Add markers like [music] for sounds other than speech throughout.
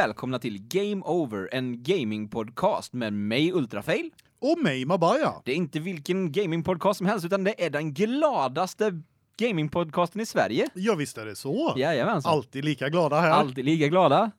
välkomna till Game Over, en gamingpodcast med mig Ultrafail. Och mig Mabaya. Det är inte vilken gamingpodcast som helst utan det är den gladaste gamingpodcasten i Sverige. Ja visst är det så. Jajamensan. Alltid lika glada här. Alltid lika glada.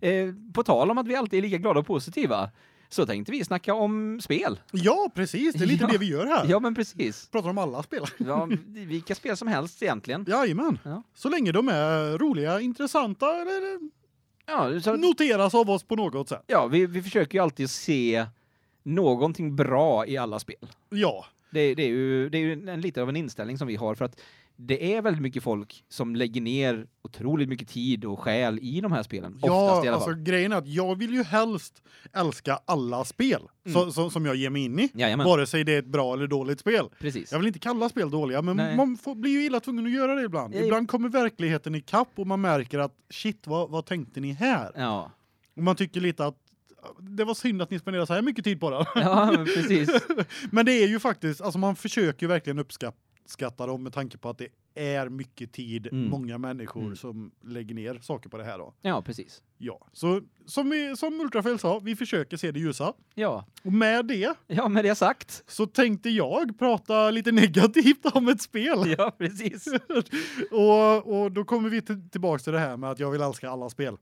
Eh, på tal om att vi alltid är lika glada och positiva så tänkte vi snacka om spel. Ja, precis. Det är lite Ja. det vi gör här. Ja men precis. Pratar om alla spel. [laughs] Ja, vilka spel som helst egentligen. Jajamän. Ja. Så länge de är roliga, intressanta eller Ja, så, noteras av oss på något sätt. ja vi, vi försöker ju alltid se någonting bra i alla spel. Ja. Det, det är ju det är ju en lite av en inställning som vi har för att det är väldigt mycket folk som lägger ner otroligt mycket tid och själ i de här spelen. Ja, alltså grejen är att jag vill ju helst älska alla spel så, så, som jag ger mig in i. Mm. Jajamän. Vare sig det är ett bra eller dåligt spel. Precis. Jag vill inte kalla spel dåliga, men Nej. man får, blir ju illa tvungen att göra det ibland. Ja, Ibland kommer verkligheten i kapp och man märker att shit, vad, vad tänkte ni här? Ja. Och man tycker lite att det var synd att ni spenderade så här mycket tid på det. Ja, men precis. [laughs] Men det är ju faktiskt, alltså man försöker ju verkligen uppskatta dem med tanke på att det är mycket tid, Mm. många människor Mm. som lägger ner saker på det här då. Ja, precis. Ja, så som vi som Ultrafail sa, vi försöker se det ljusa. Ja. Och med det Ja, med det sagt. så tänkte jag prata lite negativt om ett spel. [laughs] Ja, precis. [laughs] och och då kommer vi till, tillbaks till det här med att jag vill älska alla spel.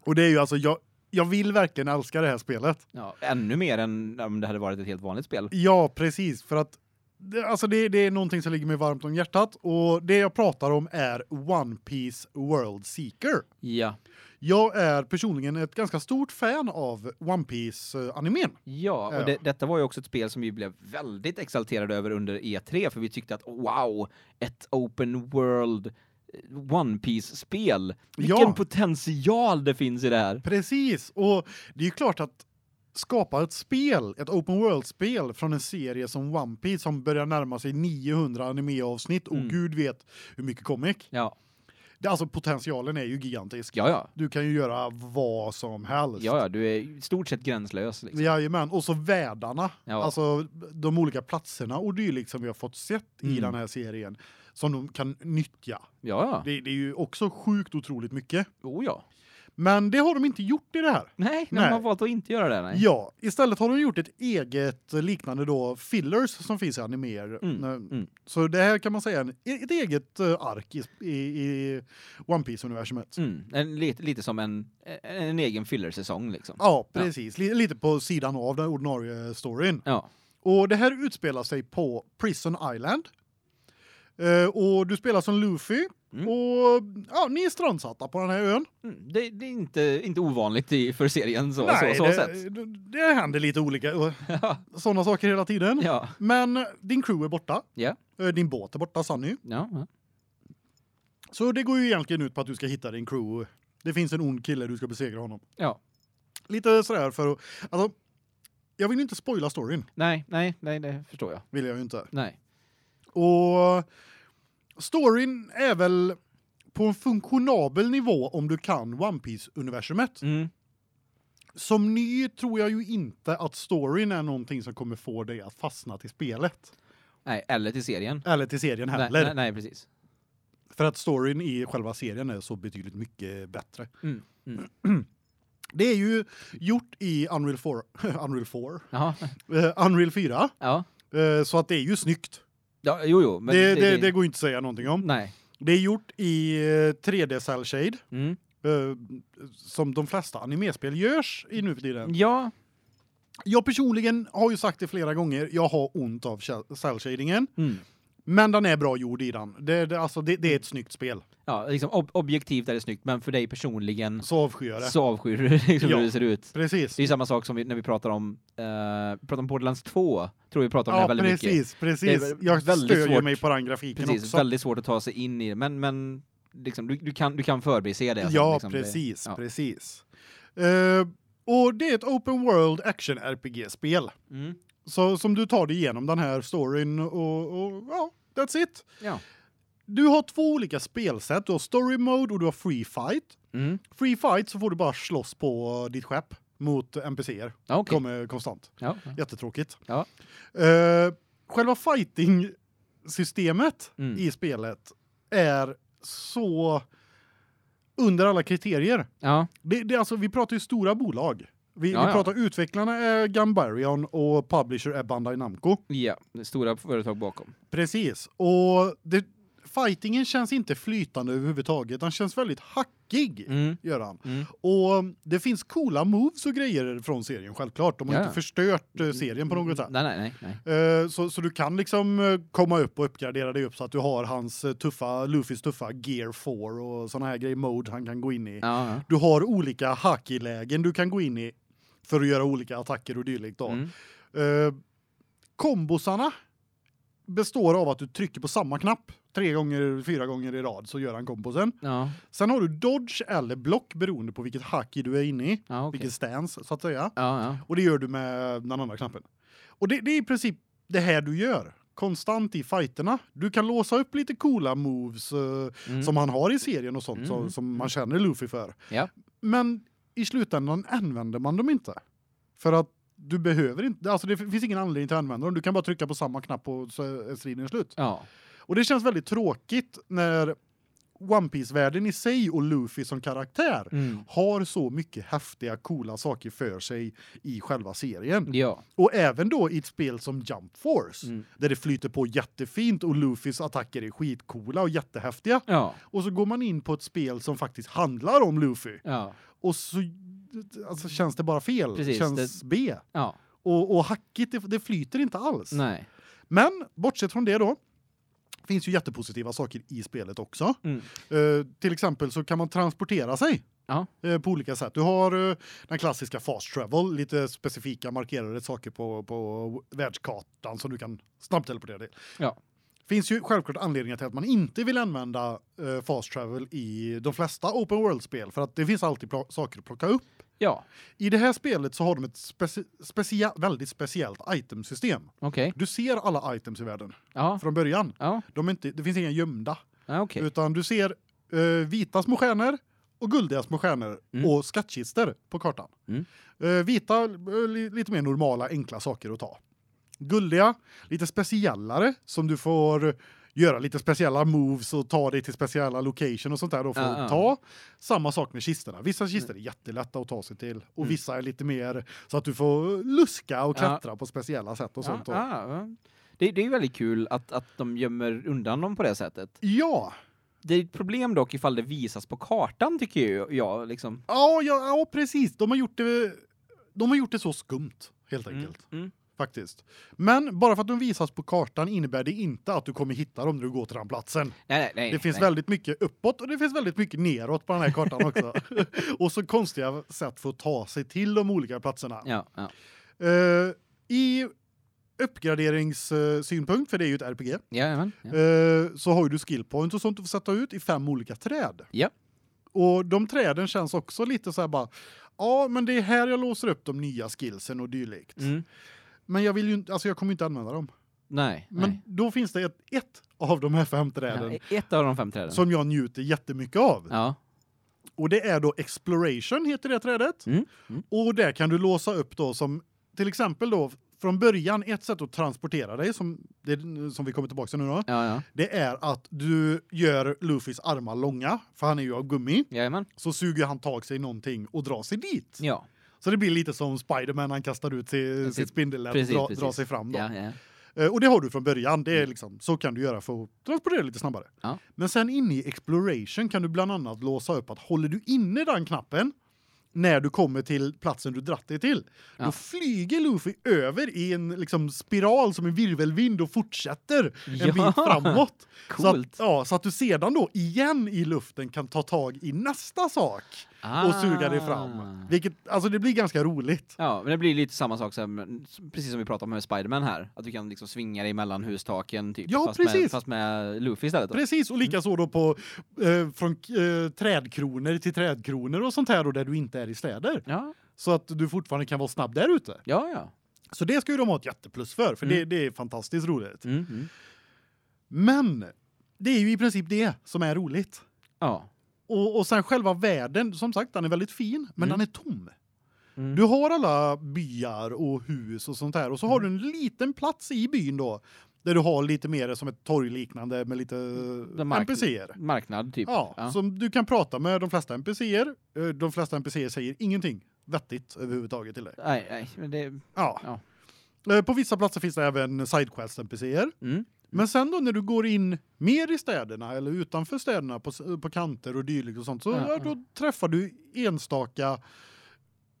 Och det är ju alltså jag jag vill verkligen älska det här spelet. Ja, ännu mer än om det hade varit ett helt vanligt spel. Ja, precis för att det, alltså det, det är någonting som ligger mig varmt om hjärtat och det jag pratar om är One Piece World Seeker. Ja. Jag är personligen ett ganska stort fan av One Piece eh, animen. Ja, och Ja. det, detta var ju också ett spel som vi blev väldigt exalterade över under E3 för vi tyckte att wow, ett open world eh, One Piece spel. Vilken Ja. potential det finns i det här. Precis. Och det är ju klart att skapa ett spel, ett open world spel från en serie som One Piece som börjar närma sig 900 animeavsnitt och Mm. gud vet hur mycket comic. Ja. Det alltså potentialen är ju gigantisk. Ja ja. Du kan ju göra vad som helst. Ja ja, du är i stort sett gränslös liksom. Jajamän, och så världarna, Ja. alltså de olika platserna och dylikt som vi har fått sett i Mm. den här serien som de kan nyttja. Ja ja. Det, det är ju också sjukt otroligt mycket. Oh ja. Men det har de inte gjort i det här. Nej, de Nej. har valt att inte göra det nej. Ja, istället har de gjort ett eget liknande då fillers som finns i animer. Mm, Eh, mm. Så det här kan man säga en, ett eget eh, ark i, i, One Piece universumet. Mm, en, lite, lite som en, en egen fillersäsong liksom. Ja, precis. Li- Lite på sidan av den ordinarie storyn. Ja. Och det här utspelar sig på Prison Island. Eh, och du spelar som Luffy Mm. och ja, ni är strandsatta på den här ön. Mm, det, det är inte inte ovanligt i för serien så så så det, det, det händer lite olika Ja. sådana saker hela tiden. Ja. Men eh, din crew är borta. Ja. Eh, Din båt är borta, Sunny. Ja. ja. Så det går ju egentligen ut på att du ska hitta din crew. Det finns en ond kille, du ska besegra honom. Ja. Lite sådär för att, alltså, jag vill inte spoila storyn, Nej, nej, nej, det förstår jag. vill jag ju inte. Nej. Och storyn är väl på en funktionabel nivå om du kan One Piece universumet. Mm. Som ny tror jag ju inte att storyn är någonting som kommer få dig att fastna till spelet Nej, eller till serien. eller till serien Nej, heller. nej, nej, precis. För att storyn i själva serien är så betydligt mycket bättre. Mm. Mm. [clears throat] Det är ju gjort i Unreal 4, [laughs] Unreal 4, Jaha. eh, Unreal 4, Ja. eh, så att det är ju snyggt. Ja, jo jo, men det, det, det, går inte att säga någonting om. Nej. Det är gjort i eh, 3D cell shade, Mm. eh, som de flesta animespel görs i nu för tiden. Ja. Jag personligen har ju sagt det flera gånger, jag har ont av cell shadingen, Mm. Men den är bra gjord i den. Det, det, alltså, det, det är ett snyggt spel. Ja, liksom ob objektivt är det snyggt, men för dig personligen Så avskyr det. så avskyr du [laughs] liksom Ja. hur det ser ut. Precis. Det är samma sak som vi, när vi pratar om eh pratar om Borderlands 2. Tror vi pratar om det Ja, här väldigt mycket. precis, precis. Det Jag stödjer svårt. mig på den grafiken Precis, också. väldigt svårt att ta sig in i det, men men liksom du, du kan du kan förbise det Ja, liksom, det- precis, ja. precis. Eh, och det är ett open world action RPG-spel. Mm. Så som du tar dig igenom den här storyn och, och ja, that's it. Ja. Du har två olika spelsätt. Du har story mode och du har free fight. Mm. Free fight så får du bara slåss på ditt skepp mot NPCer. Ja, okej. Kommer konstant. Ja. Jättetråkigt. Ja. Eh, själva fighting systemet Mm. i spelet är så under alla kriterier. Ja. Det, det alltså vi pratar ju stora bolag. Vi, Ja, vi ja. pratar utvecklarna är Gambarion och publisher är Bandai Namco. Ja, det stora företag bakom. Precis. Och det fightingen känns inte flytande överhuvudtaget. Den känns väldigt hackig. Mm. Gör han. Mm. Och det finns coola moves och grejer från serien självklart. De har Ja. inte förstört eh, serien på något sätt. Nej nej nej. Eh, så så du kan liksom eh, komma upp och uppgradera dig upp så att du har hans tuffa Luffys tuffa gear 4 och såna här grejer mode han kan gå in i. Ja. ja. Du har olika haki-lägen du kan gå in i för att göra olika attacker och dylikt då. Mm. Eh, kombosarna består av att du trycker på samma knapp tre gånger, fyra gånger i rad så gör han kombosen. Ja. Sen har du dodge eller block beroende på vilket haki du är inne i, Ja, okej. vilken stance så att säga. Ja. Och det gör du med den andra knappen. Och det, det är i princip det här du gör konstant i fighterna. Du kan låsa upp lite coola moves eh, Mm. som han har i serien och sånt Mm. som, som man känner Luffy för. Men i slutändan använder man dem inte. För att du behöver inte alltså det finns ingen anledning till att använda dem. Du kan bara trycka på samma knapp och så är striden slut. Ja. Och det känns väldigt tråkigt när One Piece världen i sig och Luffy som karaktär Mm. har så mycket häftiga coola saker för sig i själva serien. Ja. Och även då i ett spel som Jump Force Mm. där det flyter på jättefint och Luffys attacker är skitcoola och jättehäftiga. Ja. Och så går man in på ett spel som faktiskt handlar om Luffy Ja. Och så alltså känns det bara fel. Precis, känns B. Ja. Och och hackigt det, det flyter inte alls. Nej. Men bortsett från det då finns ju jättepositiva saker i spelet också. Mm. Eh, till exempel så kan man transportera sig. Ja. eh, på olika sätt. Du har eh, den klassiska fast travel, lite specifika markerade saker på på världskartan som du kan snabbt teleportera till. Ja. Finns ju självklart anledningar till att man inte vill använda eh, fast travel i de flesta open world spel för att det finns alltid saker att plocka upp. Ja. I det här spelet så har de ett speci specia väldigt speciellt itemsystem. Okej. Du ser alla items i världen Ja. från början. Ja. De inte det finns inga gömda Ja, okej. utan du ser eh, vita små stjärnor och guldiga små stjärnor Mm. och skattkistor på kartan. Mm. Eh, vita eh, li, lite mer normala enkla saker att ta. Guldiga lite speciellare som du får göra lite speciella moves och ta dig till speciella location och sånt där då för Ja, att ja. ta. Samma sak med kistorna. Vissa kistor är jättelätta att ta sig till och Mm. vissa är lite mer så att du får luska och Ja. klättra på speciella sätt och Ja, sånt ja, ja. Det, det är väldigt kul att, att de gömmer undan dem på det sättet. Ja. Det är ett problem dock ifall det visas på kartan tycker jag liksom. Ja, ja, ja precis. De har gjort det de har gjort det så skumt helt enkelt. Mm. Faktiskt. Men bara för att de visas på kartan innebär det inte att du kommer hitta dem när du går till den platsen. Nej, nej, nej. Det finns väldigt mycket uppåt och det finns väldigt mycket neråt på den här kartan också. [laughs] och så konstiga sätt för att ta sig till de olika platserna. Ja, ja. Eh, I uppgraderingssynpunkt för det är ju ett RPG. Jajamän. Ja. Eh, så har du skill points och sånt att få sätta ut i fem olika träd. Ja. Och de träden känns också lite så här bara ja, men det är här jag låser upp de nya skillsen och dylikt. Mm. Men jag vill ju inte alltså jag kommer inte använda dem. Nej, Men nej. då finns det ett, ett av de här fem träden Ja, ett av de fem träden. som jag njuter jättemycket av. Ja. Och det är då exploration heter det trädet. Mm. Mm. Och där kan du låsa upp då som till exempel då från början ett sätt att transportera dig som det som vi kommer tillbaka till nu då. Ja, ja. Det är att du gör Luffys armar långa för han är ju av gummi. Jajamän. Så suger han tag sig någonting och drar sig dit. Ja. Så det blir lite som Spider-Man han kastar ut Precis. sitt spindelnät och dra, precis. drar sig fram då. Ja, ja. Eh, Och det har du från början. Det är liksom så kan du göra för att transportera lite snabbare. Ja. Men sen inne i exploration kan du bland annat låsa upp att håller du inne den knappen när du kommer till platsen du dratt dig till. Ja. Då flyger Luffy över i en liksom spiral som en virvelvind och fortsätter en Ja. bit framåt. Så att, Coolt. ja, så att du sedan då igen i luften kan ta tag i nästa sak och suga dig fram. Ah. Vilket alltså det blir ganska roligt. Ja, men det blir lite samma sak som precis som vi pratade om med Spiderman här, att du kan liksom svinga dig mellan hustaken typ Ja, fast med precis. fast med Luffy istället. Då. Precis och lika så då på eh, från eh, trädkronor till trädkronor och sånt här då där du inte är i städer. Ja. Så att du fortfarande kan vara snabb där ute. Ja, ja. Så det ska ju de ha ett jätteplus för för Mm. det det är fantastiskt roligt. Mm, mm. Men det är ju i princip det som är roligt. Ja. Och och sen själva världen som sagt den är väldigt fin men Mm. den är tom. Mm. Du har alla byar och hus och sånt här och så har du en liten plats i byn då Där du har lite mer som ett torgliknande med lite mark- NPCer. Marknad typ. Ja, ja. som du kan prata med de flesta NPCer. Eh, De flesta NPCer säger ingenting vettigt överhuvudtaget till dig. Nej, nej, men det Ja. Ja. Eh, På vissa platser finns det även sidequest NPCer. mm. Men sen då när du går in mer i städerna eller utanför städerna på, på kanter och dylikt och sånt så Ja, då träffar du enstaka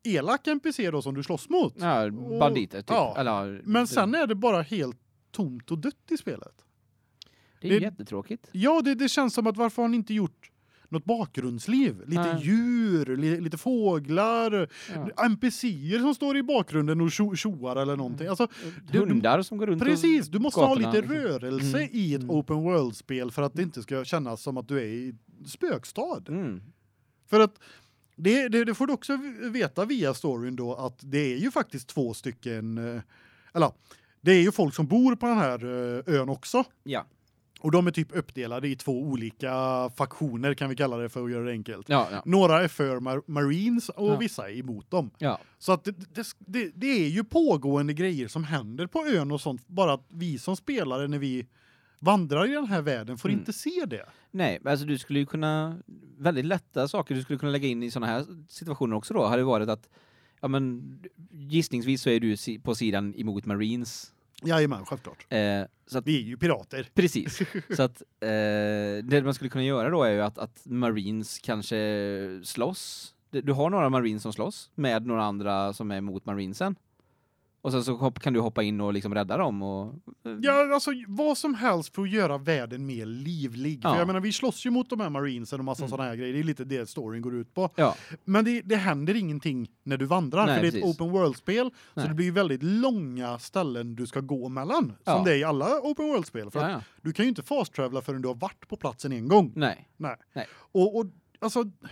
elaka NPC då som du slåss mot. Ja, banditer typ. ja. Eller, Men sen är det bara helt tomt och dött i spelet. det är det- jättetråkigt. Ja, det, det känns som att varför har ni inte gjort något bakgrundsliv? Lite Nej. djur, li, lite fåglar, Ja. NPCer som står i bakgrunden och tjo- tjoar eller någonting. Alltså, du- Hundar som går runt och- precis, du måste ha gatorna, lite liksom. rörelse Mm. i ett Mm. open world-spel för att det inte ska kännas som att du är i spökstad. Mm. För att det, det, det får du också veta via storyn då att det är ju faktiskt två stycken eh, eller det är ju folk som bor på den här eh, ön också. Ja. Och de är typ uppdelade i två olika faktioner kan vi kalla det för att göra det enkelt. Ja, ja. Några är för mar Marines och Ja. vissa är emot dem. Så att det, det, det, det är ju pågående grejer som händer på ön och sånt bara att vi som spelare när vi vandrar i den här världen får Mm. inte se det. Nej, alltså du skulle ju kunna väldigt lätta saker du skulle kunna lägga in i såna här situationer också då hade varit att ja men gissningsvis så är du på sidan emot Marines. Jajamän, självklart. Eh, så att Vi är ju pirater. Precis. [laughs] Så att eh, det man skulle kunna göra då är ju att, att Marines kanske slåss. Du- har några Marines som slåss med några andra som är mot Marinesen. Och sen så kan du hoppa in och liksom rädda dem och Ja, alltså vad som helst för att göra världen mer livlig. För Ja. jag menar vi slåss ju mot de här marinesen och massa Mm. såna här grejer. Det är lite det storyn går ut på. ja, Men det, det händer ingenting när du vandrar Nej, för det är ett open world-spel så Nej. det blir ju väldigt långa ställen du ska gå mellan Ja. som det är i alla open world-spel för ja, att ja. du kan ju inte fast travela förrän du har varit på platsen en gång. Nej. Nej. Nej. Och, och alltså ja,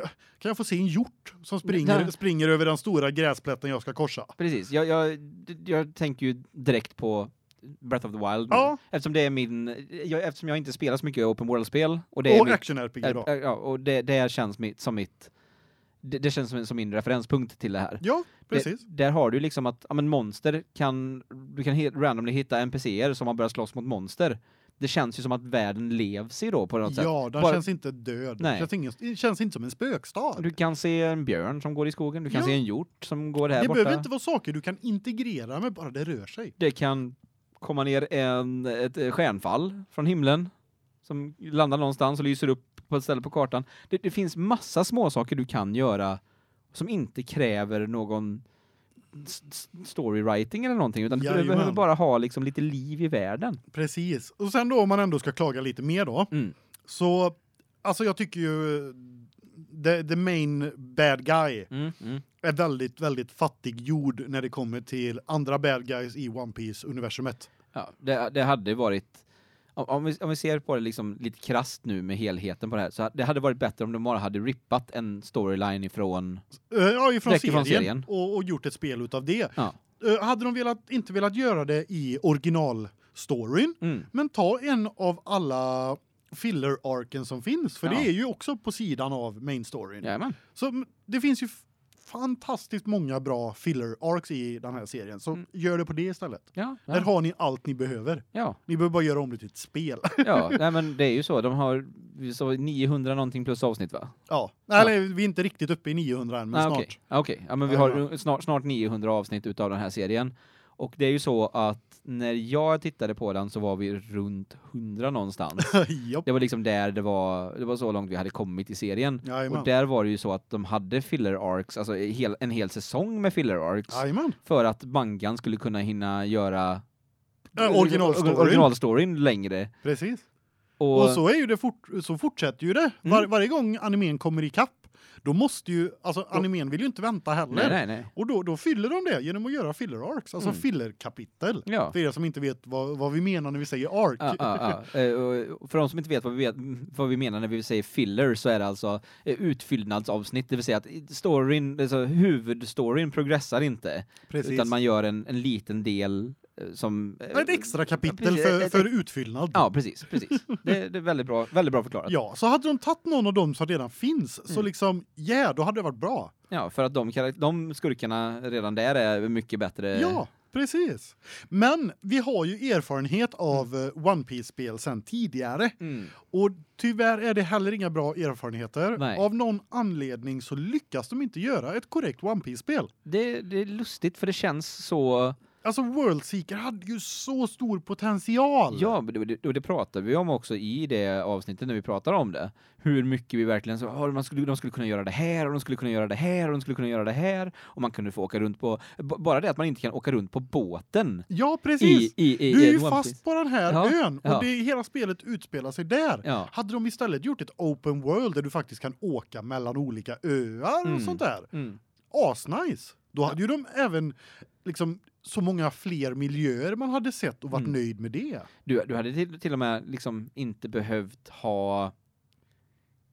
kan jag få se en hjort som springer Nej. springer över den stora gräsplätten jag ska korsa? Precis. Jag, jag, jag tänker ju direkt på Breath of the Wild. Ja. Eftersom det är min jag, eftersom jag inte spelar så mycket open world-spel och det är Och mitt, action-RPG då. äh, ja, och det det känns mitt, som mitt det, det känns som, som min referenspunkt till det här. Ja, precis. Det, där har du liksom att ja, men monster kan du kan helt randomly hitta NPCer som har börjat slåss mot monster. Det känns ju som att världen levs i då på något sätt. Ja, den Bara- känns inte död. Nej. Det känns, ingen, det känns inte som en spökstad. Du kan se en björn som går i skogen, du kan Ja. se en hjort som går här det borta. behöver inte vara saker du kan integrera med bara det rör sig. Det kan komma ner en ett eh, stjärnfall från himlen som landar någonstans och lyser upp på ett ställe på kartan. Det, det finns massa små saker du kan göra som inte kräver någon storywriting eller någonting utan du behöver bara ha liksom lite liv i världen. Precis. Och sen då om man ändå ska klaga lite mer då. Mm. Så alltså jag tycker ju the, the main bad guy Mm, mm. är väldigt väldigt fattiggjord när det kommer till andra bad guys i One Piece universumet. Ja, det, det hade varit om, vi, om vi ser på det liksom lite krasst nu med helheten på det här så det hade varit bättre om de bara hade rippat en storyline ifrån Uh, ja, ifrån serien, ifrån serien. Och, och gjort ett spel utav det. Ja. Eh, hade de velat inte velat göra det i originalstoryn mm. Men ta en av alla filler-arken som finns, för Ja. det är ju också på sidan av main storyn. Jajamän. Så det finns ju fantastiskt många bra filler-arcs i den här serien, så Mm. gör det på det istället. Ja, Där ja. har ni allt ni behöver. ja. Ni behöver bara göra om det till ett spel. [laughs] Ja, [laughs] nej men det är ju så. De har så 900 någonting plus avsnitt va? ja. Eller vi är inte riktigt uppe i 900 än, men Ah, snart. Okej, Ah, okej. Ja, men vi Ja, har snart, snart 900 avsnitt utav den här serien. Och det är ju så att när jag tittade på den så var vi runt 100 någonstans. [laughs] Det var liksom där det var, det var så långt vi hade kommit i serien. Jajamän. Och där var det ju så att de hade filler arcs, alltså en hel, en hel säsong med filler arcs. Jajamän. För att mangan skulle kunna hinna göra Ja, originalstoryn. originalstoryn längre. Precis. Och, Och så är ju det fort, så fortsätter ju det. Var, Mm. varje gång animen kommer ikapp, då måste ju alltså animen vill ju inte vänta heller. nej, nej, nej. Och då, då fyller de det genom att göra filler arcs, alltså Mm. filler-kapitel. Ja. För er som inte vet vad, vad vi menar när vi säger arc. Ja, ja. Eh, För de som inte vet vad vi, vet vad vi menar när vi säger filler så är det alltså eh, utfyllnadsavsnitt, det vill säga att storyn, alltså huvudstoryn progressar inte, Precis. utan man gör en, en liten del som... Ett extra kapitel för, ett- för utfyllnad. Ja, precis, precis. Det, det är väldigt bra, väldigt bra förklarat. Ja, så hade de tagit någon av dem som redan finns, så Mm. liksom, ja, då hade det varit bra. Ja, för att de, de skurkarna redan där är mycket bättre Ja. precis. Men vi har ju erfarenhet av eh, One Piece spel sen tidigare Mm. och tyvärr är det heller inga bra erfarenheter. Nej. Av någon anledning så lyckas de inte göra ett korrekt One Piece spel. Det, det är lustigt för det känns så Alltså World Seeker hade ju så stor potential. Ja, men det, och det pratar vi om också i det avsnittet när vi pratar om det. Hur mycket vi verkligen så oh, man skulle de skulle kunna göra det här och de skulle kunna göra det här och de skulle kunna göra det här och man kunde få åka runt på bara det att man inte kan åka runt på båten Ja, i precis. i i du är i ju fast på den här Ja, ön och ja. det hela spelet utspelar sig där. Ja. Hade de istället gjort ett open world där du faktiskt kan åka mellan olika öar Mm. och sånt där. Mm. Asnice. Då hade ju de även liksom så många fler miljöer man hade sett och varit Mm. nöjd med det. Du du hade till, till och med liksom inte behövt ha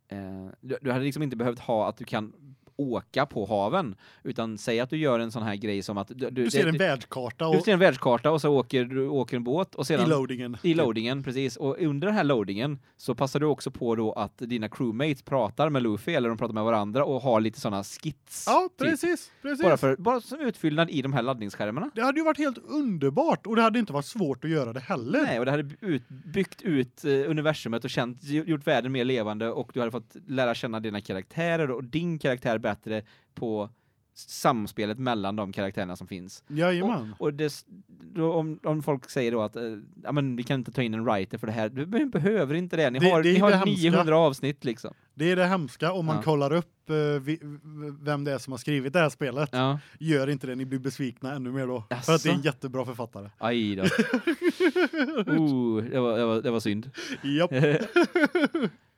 eh, du, du hade liksom inte behövt ha att du kan åka på haven utan säg att du gör en sån här grej som att du, du, Du ser det- en du, världskarta du och ser en världskarta och så åker du åker en båt och sedan i loadingen. I loadingen, precis. Och under den här loadingen så passar du också på då att dina crewmates pratar med Luffy eller de pratar med varandra och har lite såna skits. Ja, typ. precis, precis. Bara för bara som utfyllnad i de här laddningsskärmarna. Det hade ju varit helt underbart och det hade inte varit svårt att göra det heller. Nej, och det hade ut, byggt ut eh, universumet och känt, gjort världen mer levande och du hade fått lära känna dina karaktärer och din karaktär bättre på samspelet mellan de karaktärerna som finns. Jajamän. Och det, s- då, om, om folk säger då att eh, ja, men vi kan inte ta in en writer för det här, du be- behöver inte det. Ni Det- har, det ni det har hemska. 900 avsnitt liksom. Det är det hemska om man Ja. kollar upp eh, vi, vem det är som har skrivit det här spelet. Ja, Gör inte det, ni blir besvikna ännu mer då. För Jaså? att det är en jättebra författare. aj då. [laughs] oh, det var, det var, det var synd. Japp. [laughs]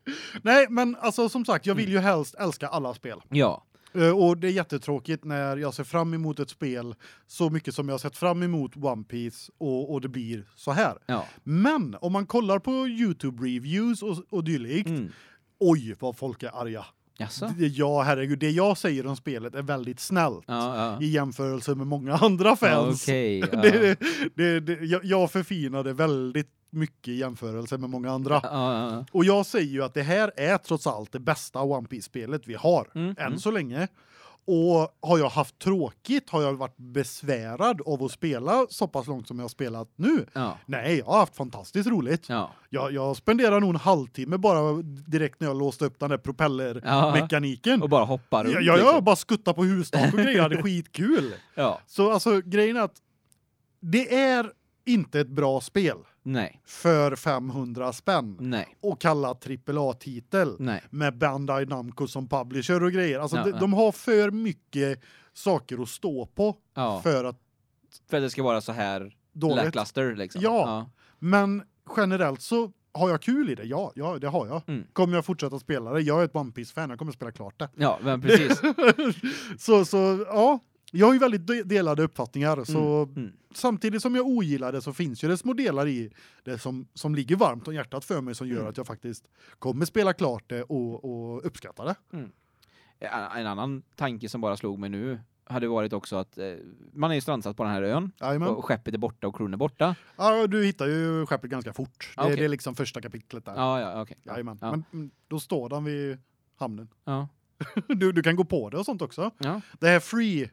Nej, men alltså som sagt, jag vill ju helst älska alla spel. ja. Eh, Och det är jättetråkigt när jag ser fram emot ett spel så mycket som jag har sett fram emot One Piece och, och det blir så här. Ja. Men om man kollar på YouTube reviews och, och dylikt, Mm. oj vad folk är arga. Jaså? Det, ja, herregud, det jag säger om spelet är väldigt snällt Ja, ja. i jämförelse med många andra fans. Okej. [laughs] ja. det, det, det, jag, jag förfinade väldigt mycket i jämförelse med många andra. Ja, ja, ja. Och jag säger ju att det här är trots allt det bästa One Piece-spelet vi har Mm, än mm. så länge. Och har jag haft tråkigt, har jag varit besvärad av att spela så pass långt som jag har spelat nu? Ja. Nej, jag har haft fantastiskt roligt. Ja. Jag, jag spenderar nog en halvtimme bara direkt när jag låste upp den där Ja. propellermekaniken. Och bara hoppar runt. Ja, jag, liksom. jag bara skutta på hustak och grejer, hade skitkul. [laughs] Ja. Så alltså grejen är att det är inte ett bra spel Nej. för 500 spänn Nej. och kalla AAA-titel Nej. med Bandai Namco som publisher och grejer. Alltså Ja, de, ja. de har för mycket saker att stå på Ja. för att För att det ska vara så här dåligt. lackluster liksom. Ja. Men generellt så har jag kul i det. Ja, ja, det har jag. Mm. Kommer jag fortsätta spela det? Jag är ett One Piece fan. Jag kommer spela klart det. Ja, men precis. [laughs] så så ja, jag har ju väldigt de- delade uppfattningar så Mm. samtidigt som jag ogillar det så finns ju det små delar i det som som ligger varmt om hjärtat för mig som gör Mm. att jag faktiskt kommer spela klart det och och uppskatta det. En en annan tanke som bara slog mig nu hade varit också att eh, man är ju strandsatt på den här ön Jajamän. och skeppet är borta och kron är borta. Ja, du hittar ju skeppet ganska fort. Det, Ah, okej. det är liksom första kapitlet där. Ja, ja, okej. Ja. Jajamän. Ja. Men mm, då står den vid hamnen. Ja. [laughs] Du, du kan gå på det och sånt också. Ja. Det här free eh,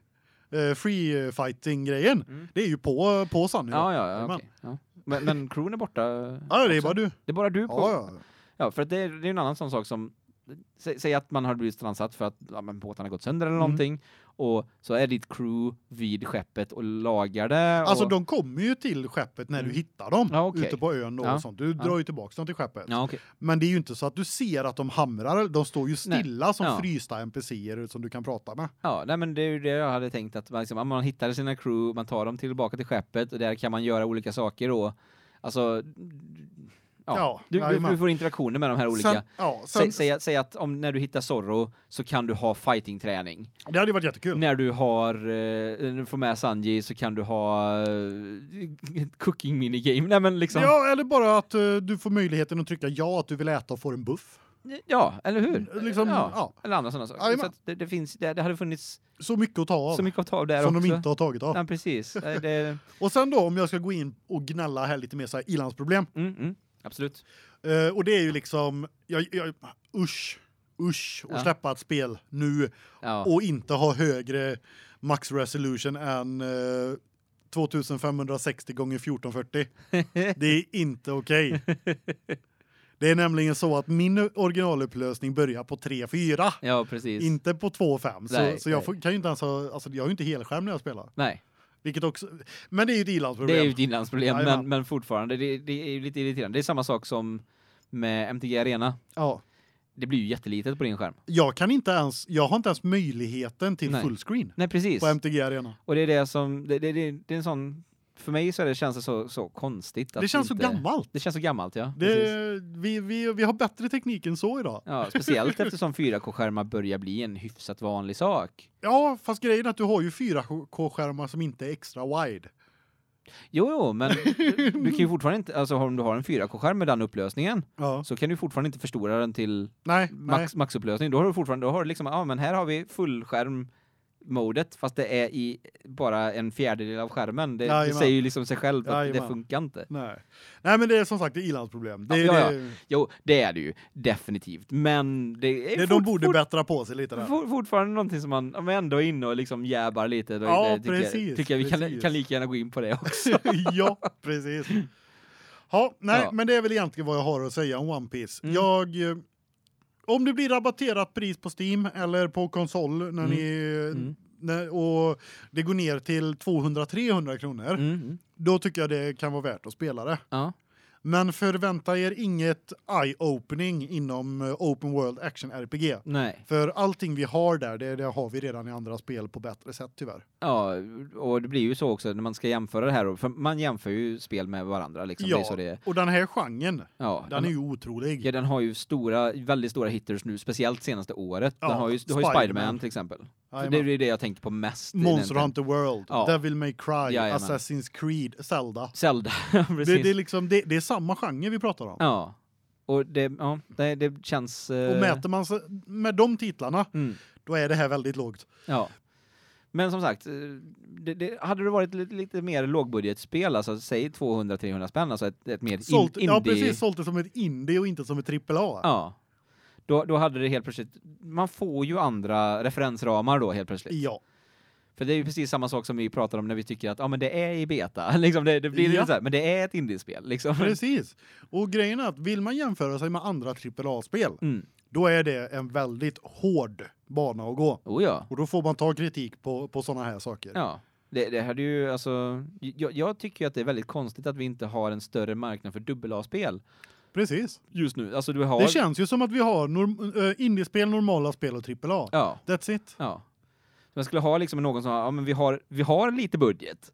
free fighting grejen. Mm. Det är ju på på Sunny. Ja, ja, ja, okej. Ja. Men men crewen är borta. Ja, det är också. bara du. Det är bara du på. Ja, ja. För det är, det är en annan sån sak som sä, säg att man har blivit strandsatt för att ja, men båten har gått sönder eller Mm. Och så är ditt crew vid skeppet och lagar det Alltså och, de kommer ju till skeppet när du Mm. hittar dem Ja, okej. ute på ön då Ja. och sånt. Du drar ju tillbaka dem till skeppet. Ja, okej. Men det är ju inte så att du ser att de hamrar, de står ju Nej. stilla som Ja. frysta NPC:er som du kan prata med. Ja, nej men det är ju det jag hade tänkt att man, liksom, man hittar sina crew, man tar dem tillbaka till skeppet och där kan man göra olika saker då. Alltså ja, Ja, du, du, du får interaktioner med de här olika. Sen, ja, sen, säg, att- säg att om när du hittar Zorro så kan du ha fighting-träning. det hade varit jättekul. När du har eh, du får med Sanji så kan du ha eh, [laughs] cooking minigame. Nej men liksom ja, Ja, eller bara att eh, du får möjligheten att trycka ja att du vill äta och får en buff. eller hur? Liksom, ja. ja. Eller andra sådana saker. Så det, det finns det, det hade funnits Så mycket att ta av så mycket att ta av där som också. de inte har tagit av. Ja, precis. Det, [laughs] Och sen då om jag ska gå in och gnälla här lite mer så här ilandsproblem. mm, mm, absolut. Eh, och det är ju liksom jag, jag usch usch och Ja. släppa ett spel nu Ja. och inte ha högre max resolution än eh, 2560 gånger 1440. [laughs] Det är inte okej. Det är nämligen så att min originalupplösning börjar på 3.4. Ja, precis. Inte på 2.5 så Nej, så jag nej. kan ju inte ens ha alltså jag har ju inte helskärm när jag spelar. Nej, Vilket också men det är ju ett det ilandsproblem. är ju ett inlandsproblem, Jajamän. men, men fortfarande, det, det är ju lite irriterande. Det är samma sak som med MTG Arena. Ja. Det blir ju jättelitet på din skärm. Jag kan inte ens jag har inte ens möjligheten till Nej. fullscreen Nej, precis. på MTG Arena. Och det är det som, det, det, det, det är en sån, för mig så är det, känns det så, så konstigt. Att Det känns inte, så gammalt. Det känns så gammalt, ja. Precis. Det, vi, vi, vi har bättre teknik än så idag. Ja, speciellt [laughs] eftersom 4K-skärmar börjar bli en hyfsat vanlig sak. Ja, fast grejen är att du har ju 4K-skärmar som inte är extra wide. Jo, jo, men [laughs] du, kan ju fortfarande inte, alltså om du har en 4K-skärm med den upplösningen, Ja. så kan du fortfarande inte förstora den till Nej, max, maxupplösning. Då har du fortfarande, då har du liksom, ja men här har vi fullskärm modet fast det är i bara en fjärdedel av skärmen. Det, det säger ju liksom sig själv att det funkar inte. nej. Nej, men det är som sagt det ilandsproblem. Det, Ja, ja, det, Jo, det är det ju definitivt, men det är det, fort, de borde fort, bättra på sig lite där. for, fortfarande någonting som man, om ändå är inne och liksom jäbar lite, då, Ja, det tycker, jag, precis, tycker jag vi kan, precis. kan lika gärna gå in på det också. [laughs] ja, precis. Ja, nej, Ja. men det är väl egentligen vad jag har att säga om One Piece. Mm. Jag eh, om det blir rabatterat pris på Steam eller på konsol när Mm. ni Mm. när, och det går ner till 200-300 kronor, Mm, mm. då tycker jag det kan vara värt att spela det. Ja. Men förvänta er inget eye-opening inom eh, Open World Action RPG. Nej. För allting vi har där, det, det har vi redan i andra spel på bättre sätt tyvärr. Ja, och det blir ju så också när man ska jämföra det här, för man jämför ju spel med varandra liksom. Det Ja, det och den här genren, Ja, den är ju otrolig. Ja, den har ju stora, väldigt stora hitters nu, speciellt senaste året. Den Ja, har ju, du har ju Spider-Man. Till exempel. Så det Jajamän. är det jag tänker på mest. Monster den- Hunter World, Ja. Devil May Cry, Jajamän. Assassin's Creed, Zelda. Zelda, [laughs] Det, precis. det, är liksom, det, det är samma genre vi pratar om. Ja. Och det, ja, det, det känns... eh, Och mäter man med de titlarna, Mm, då är det här väldigt lågt. ja. Men som sagt, eh, det, det, hade det varit lite, lite mer lågbudgetspel, alltså säg 200-300 spänn, alltså ett, ett mer in, Sålt, indie... Ja, precis. Sålt det som ett indie och inte som ett AAA. Ja. Då, då hade det helt plötsligt, man får ju andra referensramar då helt plötsligt. Ja. För det är ju precis samma sak som vi pratar om när vi tycker att ja men det är i beta [laughs] liksom det, det blir Ja. så här, men det är ett indiespel liksom. Precis. Och grejen är att vill man jämföra sig med andra AAA-spel, Mm. då är det en väldigt hård bana att gå. Oh ja. Och då får man ta kritik på, på sådana här saker. Ja. Det, det hade ju alltså jag, jag tycker att det är väldigt konstigt att vi inte har en större marknad för dubbel-A-spel Precis. just nu. Alltså du har Det känns ju som att vi har norm, äh, indiespel, normala spel och AAA. Ja. That's it. Ja. Man skulle ha liksom någon som ja men vi har vi har lite budget.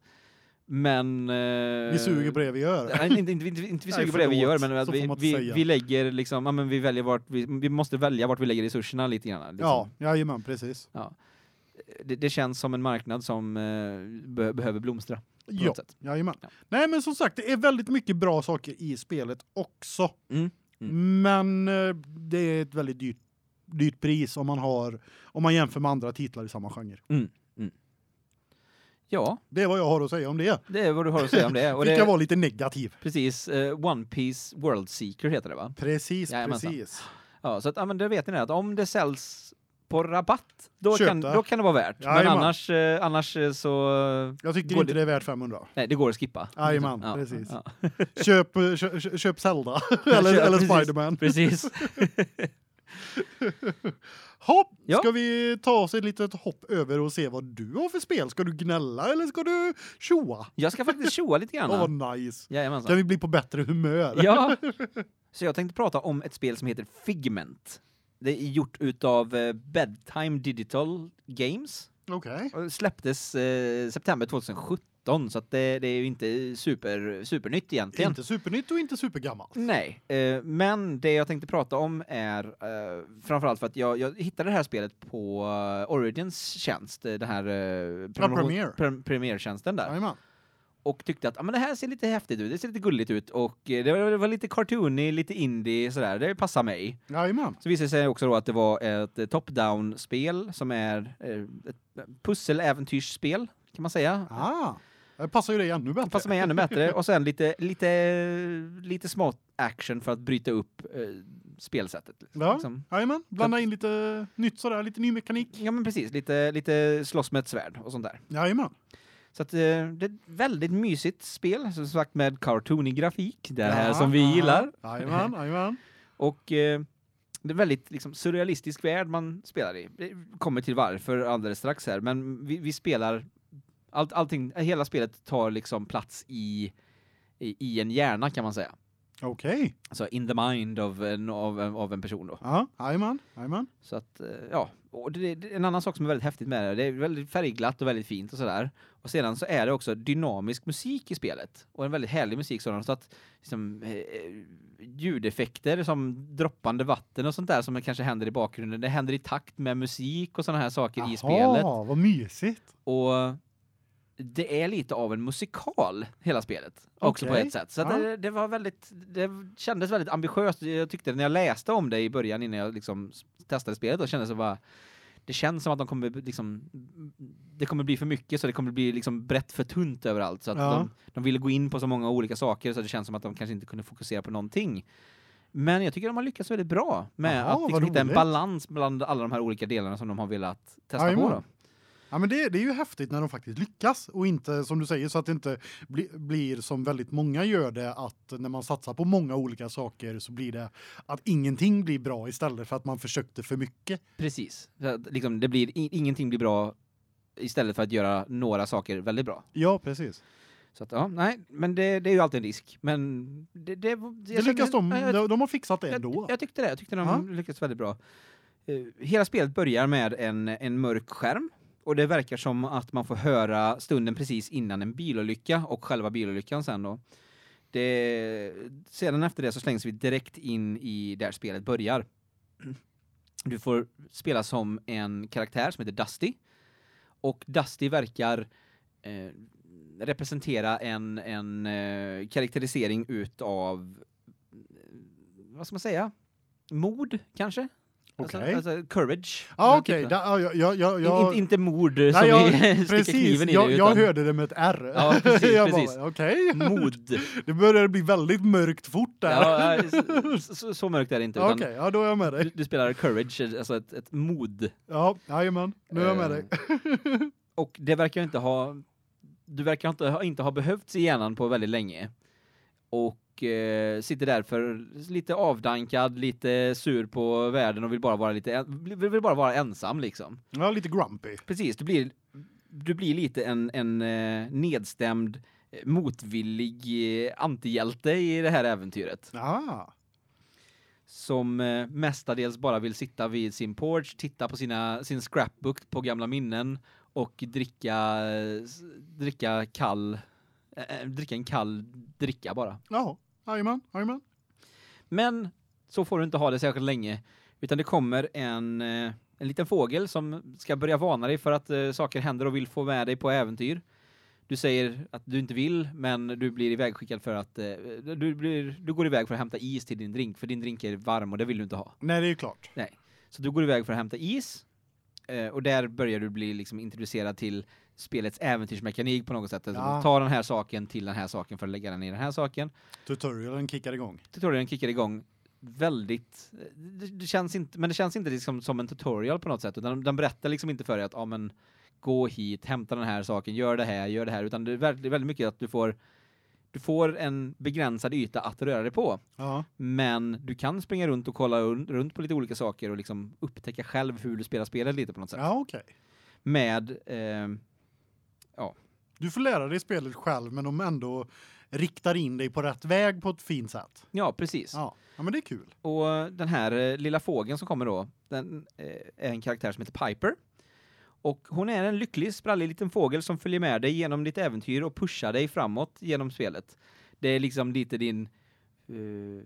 Men eh, Vi suger på det vi gör. Nej, inte, inte, inte, inte vi Nej, suger på det vi gör, men att vi, vi, vi lägger liksom, ja men vi väljer vart vi, vi måste välja vart vi lägger resurserna lite grann. Liksom. Ja, jajamän, precis. Det, det känns som en marknad som eh, be, behöver blomstra. Ja, jajamän. Ja. Nej, men som sagt, det är väldigt mycket bra saker i spelet också. Mm. Men eh, det är ett väldigt dyrt, dyrt pris om man har om man jämför med andra titlar i samma genre. Ja, Det är vad jag har att säga om det. det är vad du har att säga om det. [laughs] Och det jag vara lite negativ. precis eh, One Piece World Seeker heter det va? Precis, Jajamensan. precis. Ja, så att ja, men det vet ni att om det säljs på rabatt då Köp kan då kan det vara värt. Men Jajamän. annars eh, annars eh, så Jag tycker inte det är värt 500. nej, det går att skippa. Jajamän, Ja, precis. Ja, Köp köp, köp, Zelda [laughs] eller eller. Spiderman. precis. [laughs] [laughs] Hopp, Ja. ska vi ta oss ett litet hopp över och se vad du har för spel? Ska du gnälla eller ska du tjoa? Jag ska faktiskt tjoa lite grann. [laughs] Åh, vad nice. Jajamensan. Kan vi bli på bättre humör? Ja. [laughs] Så jag tänkte prata om ett spel som heter Figment. Det är gjort utav eh, Bedtime Digital Games Okej. och släpptes eh, september 2017 så att det, det är ju inte super supernytt egentligen. Inte supernytt och inte supergammalt. Nej, eh, men det jag tänkte prata om är eh, framförallt för att jag, jag hittade det här spelet på eh, Origins tjänst, eh, den här eh, promotion- Premiere. pre- premiärtjänsten där Jajamän. och tyckte att ah, men det här ser lite häftigt ut, det ser lite gulligt ut och eh, det var, det var lite cartoony, lite indie sådär, det passar mig. Jajamän. Så visade det sig också då att det var ett eh, top-down spel som är ett pusseläventyrsspel kan man säga. Ah, det passar ju dig ännu bättre. Det passar mig ännu bättre och sen lite lite lite smått action för att bryta upp eh, spelsättet. Ja. Liksom. Jajamän, blanda in lite nytt sådär, lite ny mekanik. Ja men precis, lite lite slåss med ett svärd och sånt där. Jajamän. Så att eh, det är ett väldigt mysigt spel som sagt med cartoonig grafik, det här Ja, som vi ja. gillar. Jajamän, [laughs] jajamän. Och eh, det är väldigt liksom surrealistisk värld man spelar i. Det kommer till varför alldeles strax här, men vi, vi spelar allt allting hela spelet tar liksom plats i i, i en hjärna kan man säga. Okej. Alltså in the mind of en av, av en person då. Ja, jajamän, jajamän. Så att eh, ja, och det, det, en annan sak som är väldigt häftigt med det, det är väldigt färgglatt och väldigt fint och sådär. Och sedan så är det också dynamisk musik i spelet och en väldigt härlig musik sådan så att liksom eh, ljudeffekter som droppande vatten och sånt där som kanske händer i bakgrunden, det händer i takt med musik och såna här saker i spelet. Jaha, vad mysigt. Och det är lite av en musikal hela spelet också på Okej, ett sätt. Så ja. det, det var väldigt det kändes väldigt ambitiöst. Jag tyckte när jag läste om det i början innan jag liksom testade spelet då kändes det bara det känns som att de kommer liksom det kommer bli för mycket så det kommer bli liksom brett för tunt överallt så att Ja. de, de ville gå in på så många olika saker så det känns som att de kanske inte kunde fokusera på någonting. Men jag tycker de har lyckats väldigt bra med Jaha, att liksom hitta en balans bland alla de här olika delarna som de har velat testa Jajamän. på då. Ja men det, det är ju häftigt när de faktiskt lyckas och inte som du säger så att det inte bli, blir som väldigt många gör det att när man satsar på många olika saker så blir det att ingenting blir bra istället för att man försökte för mycket. Precis. Liksom det blir ingenting blir bra istället för att göra några saker väldigt bra. Ja, precis. Så att ja, nej, men det, det är ju alltid en risk. Men det det Det lyckas de, jag, de, har fixat det jag, ändå. jag tyckte det. Jag tyckte de Ja. lyckades väldigt bra. Eh, hela spelet börjar med en en mörk skärm och det verkar som att man får höra stunden precis innan en bilolycka och själva bilolyckan sen då. Det sedan efter det så slängs vi direkt in i där spelet börjar. Du får spela som en karaktär som heter Dusty. Och Dusty verkar eh, representera en en eh, karaktärisering utav vad ska man säga? Mod kanske? Okej. Alltså, alltså courage. Ja, okej. typen. Ja, ja, ja, ja, In- ja. inte, mord Nej, som jag- [laughs] Precis, kniven i jag, det, jag utan hörde det med ett R. Ja, precis, [laughs] precis. Okej. mod. [laughs] Det börjar bli väldigt mörkt fort där. Ja, ja, så, så, mörkt är det inte. Okej, Utan ja då är jag med du, dig. du spelar courage, alltså ett, ett mod. Ja, jajamän. Nu är jag med Eh, dig. Och det verkar inte ha du verkar inte ha, inte ha behövts i hjärnan på väldigt länge. Och eh, sitter därför lite avdankad, lite sur på världen och vill bara vara lite vill, bara vara ensam liksom. Ja, lite grumpy. Precis, du blir du blir lite en en eh, nedstämd eh, motvillig eh, antihjälte i det här äventyret Ja. som mestadels bara vill sitta vid sin porch, titta på sina sin scrapbook på gamla minnen och dricka dricka kall dricka en kall dricka bara. Ja, jajamän, jajamän. Men så får du inte ha det särskilt länge utan det kommer en eh, en liten fågel som ska börja varna dig för att eh, saker händer och vill få med dig på äventyr. Du säger att du inte vill men du blir ivägskickad för att eh, du blir du går iväg för att hämta is till din drink för din drink är varm och det vill du inte ha. Nej, det är ju klart. Så du går iväg för att hämta is eh, och där börjar du bli liksom introducerad till spelets äventyrsmekanik på något sätt. Alltså, Ja. Ta den här saken till den här saken för att lägga den i den här saken. Tutorialen kickar igång. Tutorialen kickar igång väldigt det, det känns inte men det känns inte liksom som en tutorial på något sätt utan den berättar liksom inte för dig att ja men gå hit, hämta den här saken, gör det här, gör det här utan det är väldigt, väldigt mycket att du får du får en begränsad yta att röra dig på. Ja. Men du kan springa runt och kolla run- runt på lite olika saker och liksom upptäcka själv hur du spelar spelet lite på något sätt. Ja, okej. Med eh, Du får lära dig spelet själv men de ändå riktar in dig på rätt väg på ett fint sätt. ja, precis. Ja, ja men det är kul. Och den här eh, lilla fågeln som kommer då, den eh, är en karaktär som heter Piper. Och hon är en lycklig, sprallig liten fågel som följer med dig genom ditt äventyr och pushar dig framåt genom spelet. Det är liksom lite din eh,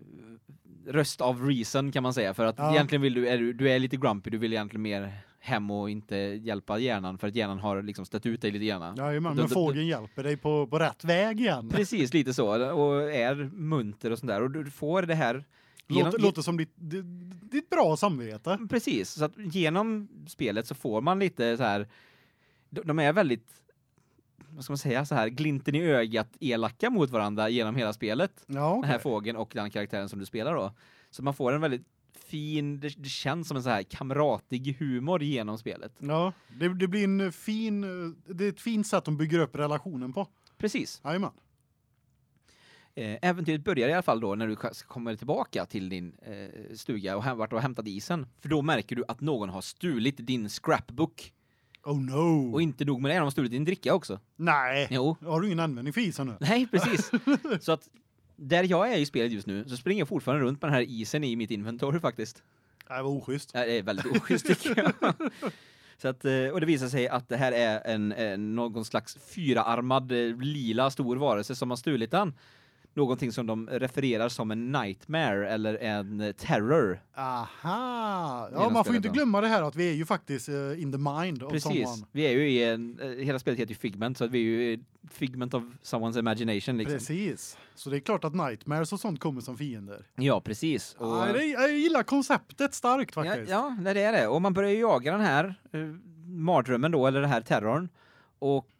röst av reason kan man säga för att Ja. egentligen vill du är du, du är lite grumpy, du vill egentligen mer hem och inte hjälpa hjärnan för att hjärnan har liksom stött ut dig lite grann. Då- men då- fågeln hjälper dig på, på rätt väg igen. Precis lite så och är munter och sånt där och du får det här genom- Låter, låter som ditt, ditt, bra samvete. Precis, så att genom spelet så får man lite så här de är väldigt vad ska man säga så här glimten i ögat elaka mot varandra genom hela spelet. Ja, Den här fågeln och den karaktären som du spelar då. Så man får en väldigt fin, det, det känns som en så här kamratig humor genom spelet. Ja, det, det blir en fin det är ett fint sätt de bygger upp relationen på. Precis. Jajamän. Eh, äventyret börjar i alla fall då när du kommer tillbaka till din eh, stuga och vart du har hämtat isen. För då märker du att någon har stulit din scrapbook. Oh no. Och inte nog med det, de har stulit din dricka också. Nej. Jo. Har du ingen användning för isen nu? Nej, precis. [laughs] så att där jag är i spelet just nu så springer jag fortfarande runt på den här isen i mitt inventory faktiskt. Nej, vad oschysst. Ja, det är väldigt oschysst tycker jag. Så att, eh, och det visar sig att det här är en, en någon slags fyraarmad eh, lila stor varelse som har stulit den. Någonting som de refererar som en nightmare eller en terror. Aha. Ja, man får ju inte glömma det här att vi är ju faktiskt uh, in the mind of Precis. someone. Vi är ju i en, eh, hela spelet heter ju Figment så att vi är ju Figment of someone's imagination liksom. Precis. Så det är klart att nightmares och sånt kommer som fiender. Ja, precis. Och, Ja, det, jag gillar konceptet starkt ja, faktiskt. ja, nej, det är det. Och man börjar ju jaga den här eh, mardrömmen då, eller den här terrorn. Och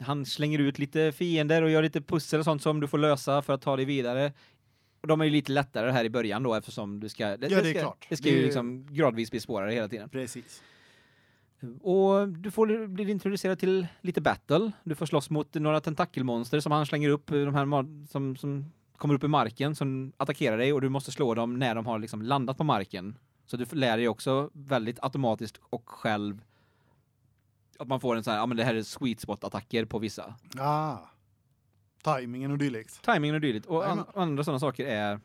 han slänger ut lite fiender och gör lite pussel och sånt som du får lösa för att ta dig vidare. Och de är ju lite lättare här i början då eftersom du ska det, Ja, det är ska, klart. Det ska Det ju liksom gradvis bli svårare hela tiden. Precis. Och du får blir introducerad till lite battle. Du får slåss mot några tentakelmonster som han slänger upp de här som som kommer upp i marken som attackerar dig och du måste slå dem när de har liksom landat på marken. Så du lär dig också väldigt automatiskt och själv att man får en sån här ja men det här är sweet spot attacker på vissa. Ah. Timingen och dylikt. Timingen och dylikt och an andra sådana saker är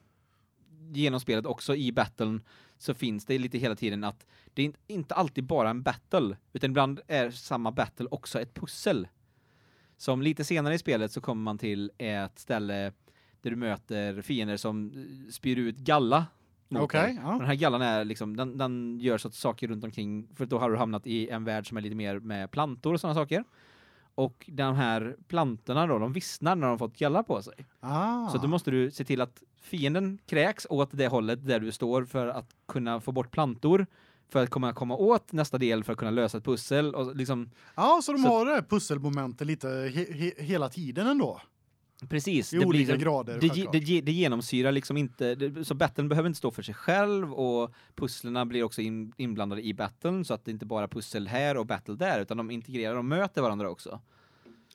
genom spelet också i battlen så finns det lite hela tiden att det är inte- inte alltid bara en battle utan ibland är samma battle också ett pussel. Som lite senare i spelet så kommer man till ett ställe där du möter fiender som eh, spyr ut galla. Dig. ja. Den här gallan är liksom den, den gör så att saker runt omkring för då har du hamnat i en värld som är lite mer med plantor och sådana saker. Och de här plantorna då, de vissnar när de fått galla på sig. Ah. Så då måste du se till att fienden kräks åt det hållet där du står för att kunna få bort plantor för att komma komma åt nästa del för att kunna lösa ett pussel och liksom Ja, så de så- har det här pusselmomentet lite he he hela tiden ändå. Precis I det olika som- grader, det, ge- det, det genomsyrar liksom inte det, så battlen behöver inte stå för sig själv och pusslerna blir också in, inblandade i battlen så att det inte bara är pussel här och battle där utan de integrerar och möter varandra också.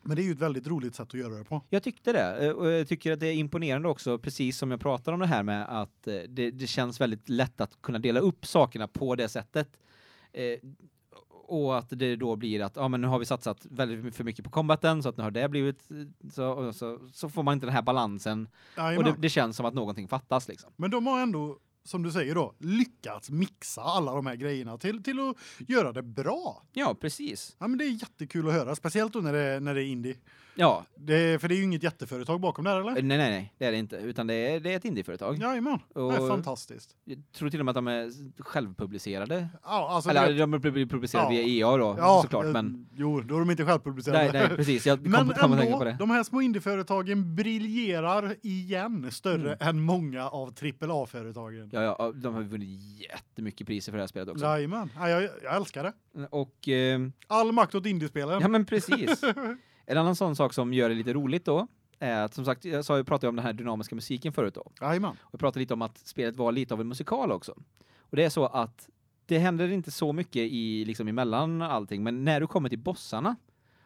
Men det är ju ett väldigt roligt sätt att göra det på. Jag tyckte det eh, och jag tycker att det är imponerande också precis som jag pratar om det här med att eh, det, det känns väldigt lätt att kunna dela upp sakerna på det sättet. Och att det då blir att ja men nu har vi satsat väldigt för mycket på combaten så att nu har det blivit så och så, så får man inte den här balansen och Jajamän. det, det känns som att någonting fattas liksom. Men de har ändå som du säger då lyckats mixa alla de här grejerna till till att göra det bra. Ja, precis. Ja men det är jättekul att höra, speciellt då när det är, när det är indie. Ja, Det för det är ju inget jätteföretag bakom där eller? eh, nej nej nej, det är det inte utan det är det är ett indieföretag. Jajamän. Det är fantastiskt. Jag tror till och med att de är självpublicerade. Ja, alltså Eller det, de är publicerade Ja. via EA då ja, såklart eh, men jo, då är de inte självpublicerade. Nej, nej, precis. Jag kom, Men kom att tänka på ändå, det. de här små indieföretagen briljerar igen större Mm. än många av AAA-företagen. Ja, ja, de har vunnit jättemycket priser för det här spelet också. Jajamän. Ja, jag, jag älskar det. Och, eh, All makt åt indiespelen. ja men precis. [laughs] en annan sån sak som gör det lite roligt då, är att som sagt, jag sa, jag pratade om den här dynamiska musiken förut då. Jajamän. Och jag pratade lite om att spelet var lite av en musikal också. Och det är så att det händer inte så mycket i, liksom emellan allting, men när du kommer till bossarna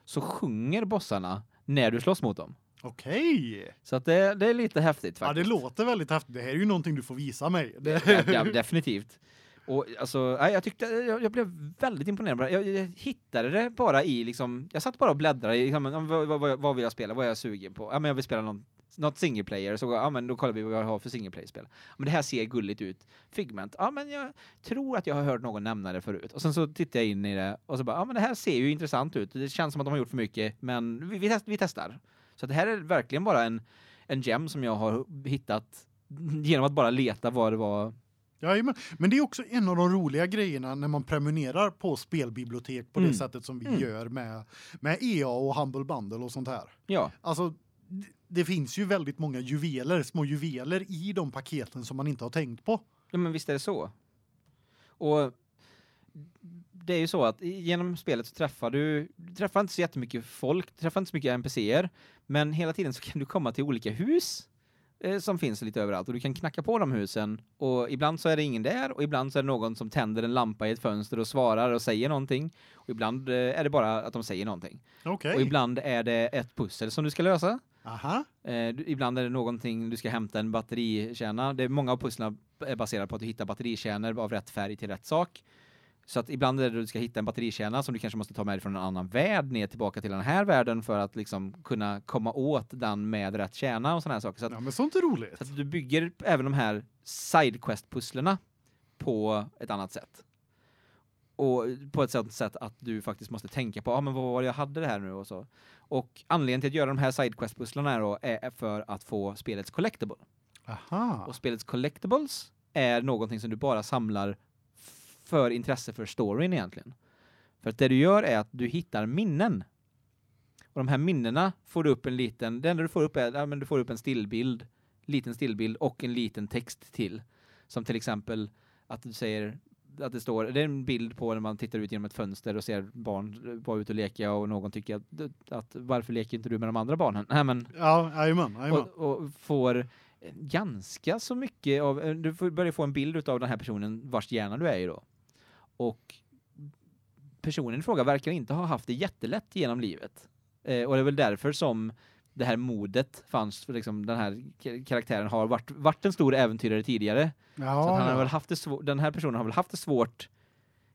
så sjunger bossarna när du slåss mot dem. Okej. Så att det, det är lite häftigt Ja, faktiskt. det låter väldigt häftigt. Det här är ju någonting du får visa mig. Det, [laughs] ja, ja, definitivt. Och alltså, nej, jag tyckte jag, jag blev väldigt imponerad. Jag, jag hittade det bara i liksom jag satt bara och bläddrade i liksom, ja, vad, vad, vad, vad vill jag spela? Vad är jag sugen på? Ja men jag vill spela någon något single player så ja men då kollar vi vad jag har för single player spel. Men det här ser gulligt ut. Figment. Ja men jag tror att jag har hört någon nämna det förut. Och sen så tittar jag in i det och så bara ja men det här ser ju intressant ut. Det känns som att de har gjort för mycket men vi vi, test, vi testar. Så det här är verkligen bara en en gem som jag har hittat [laughs] genom att bara leta vad det var Jajamän. Men det är också en av de roliga grejerna när man prenumererar på spelbibliotek på det Mm. sättet som vi Mm. gör med, med EA och Humble Bundle och sånt här. Ja, Alltså, det finns ju väldigt många juveler, små juveler i de paketen som man inte har tänkt på. ja men visst är det så. Och det är ju så att genom spelet så träffar du, du träffar inte så jättemycket folk, träffar inte så mycket NPCer, men hela tiden så kan du komma till olika hus eh, som finns lite överallt och du kan knacka på de husen och ibland så är det ingen där och ibland så är det någon som tänder en lampa i ett fönster och svarar och säger någonting och ibland eh, är det bara att de säger någonting. Okej. Och ibland är det ett pussel som du ska lösa. Aha. Eh, ibland är det någonting du ska hämta en batterikärna. Det är många av pusslen är baserade på att du hittar batterikärnor av rätt färg till rätt sak. Så att ibland är det du ska hitta en batterikärna som du kanske måste ta med dig från en annan värld ner tillbaka till den här världen för att liksom kunna komma åt den med rätt kärna och såna här saker. Så att, Ja, men sånt är roligt. så att du bygger även de här sidequest-pusslerna på ett annat sätt. Och på ett sådant sätt att du faktiskt måste tänka på, ah, men vad var det jag hade det här nu och så. Och anledningen till att göra de här sidequest-pusslarna då är för att få spelets collectible. Aha. Och spelets collectibles är någonting som du bara samlar för intresse för storyn egentligen. För att det du gör är att du hittar minnen. Och de här minnena får du upp en liten, det enda du får upp är, ja, men du får upp en stillbild, liten stillbild och en liten text till. Som till exempel att du säger att det står, det är en bild på när man tittar ut genom ett fönster och ser barn vara ute och leka och någon tycker att, att varför leker inte du med de andra barnen? Nej men Ja, jajamän, jajamän. och, och får ganska så mycket av eh, du får börja få en bild av den här personen vars hjärna du är i då. Och personen i fråga verkar inte ha haft det jättelätt genom livet. Eh, och det är väl därför som det här modet fanns för liksom den här karaktären har varit varit en stor äventyrare tidigare. Ja, så han har ja. väl haft det svå- den här personen har väl haft det svårt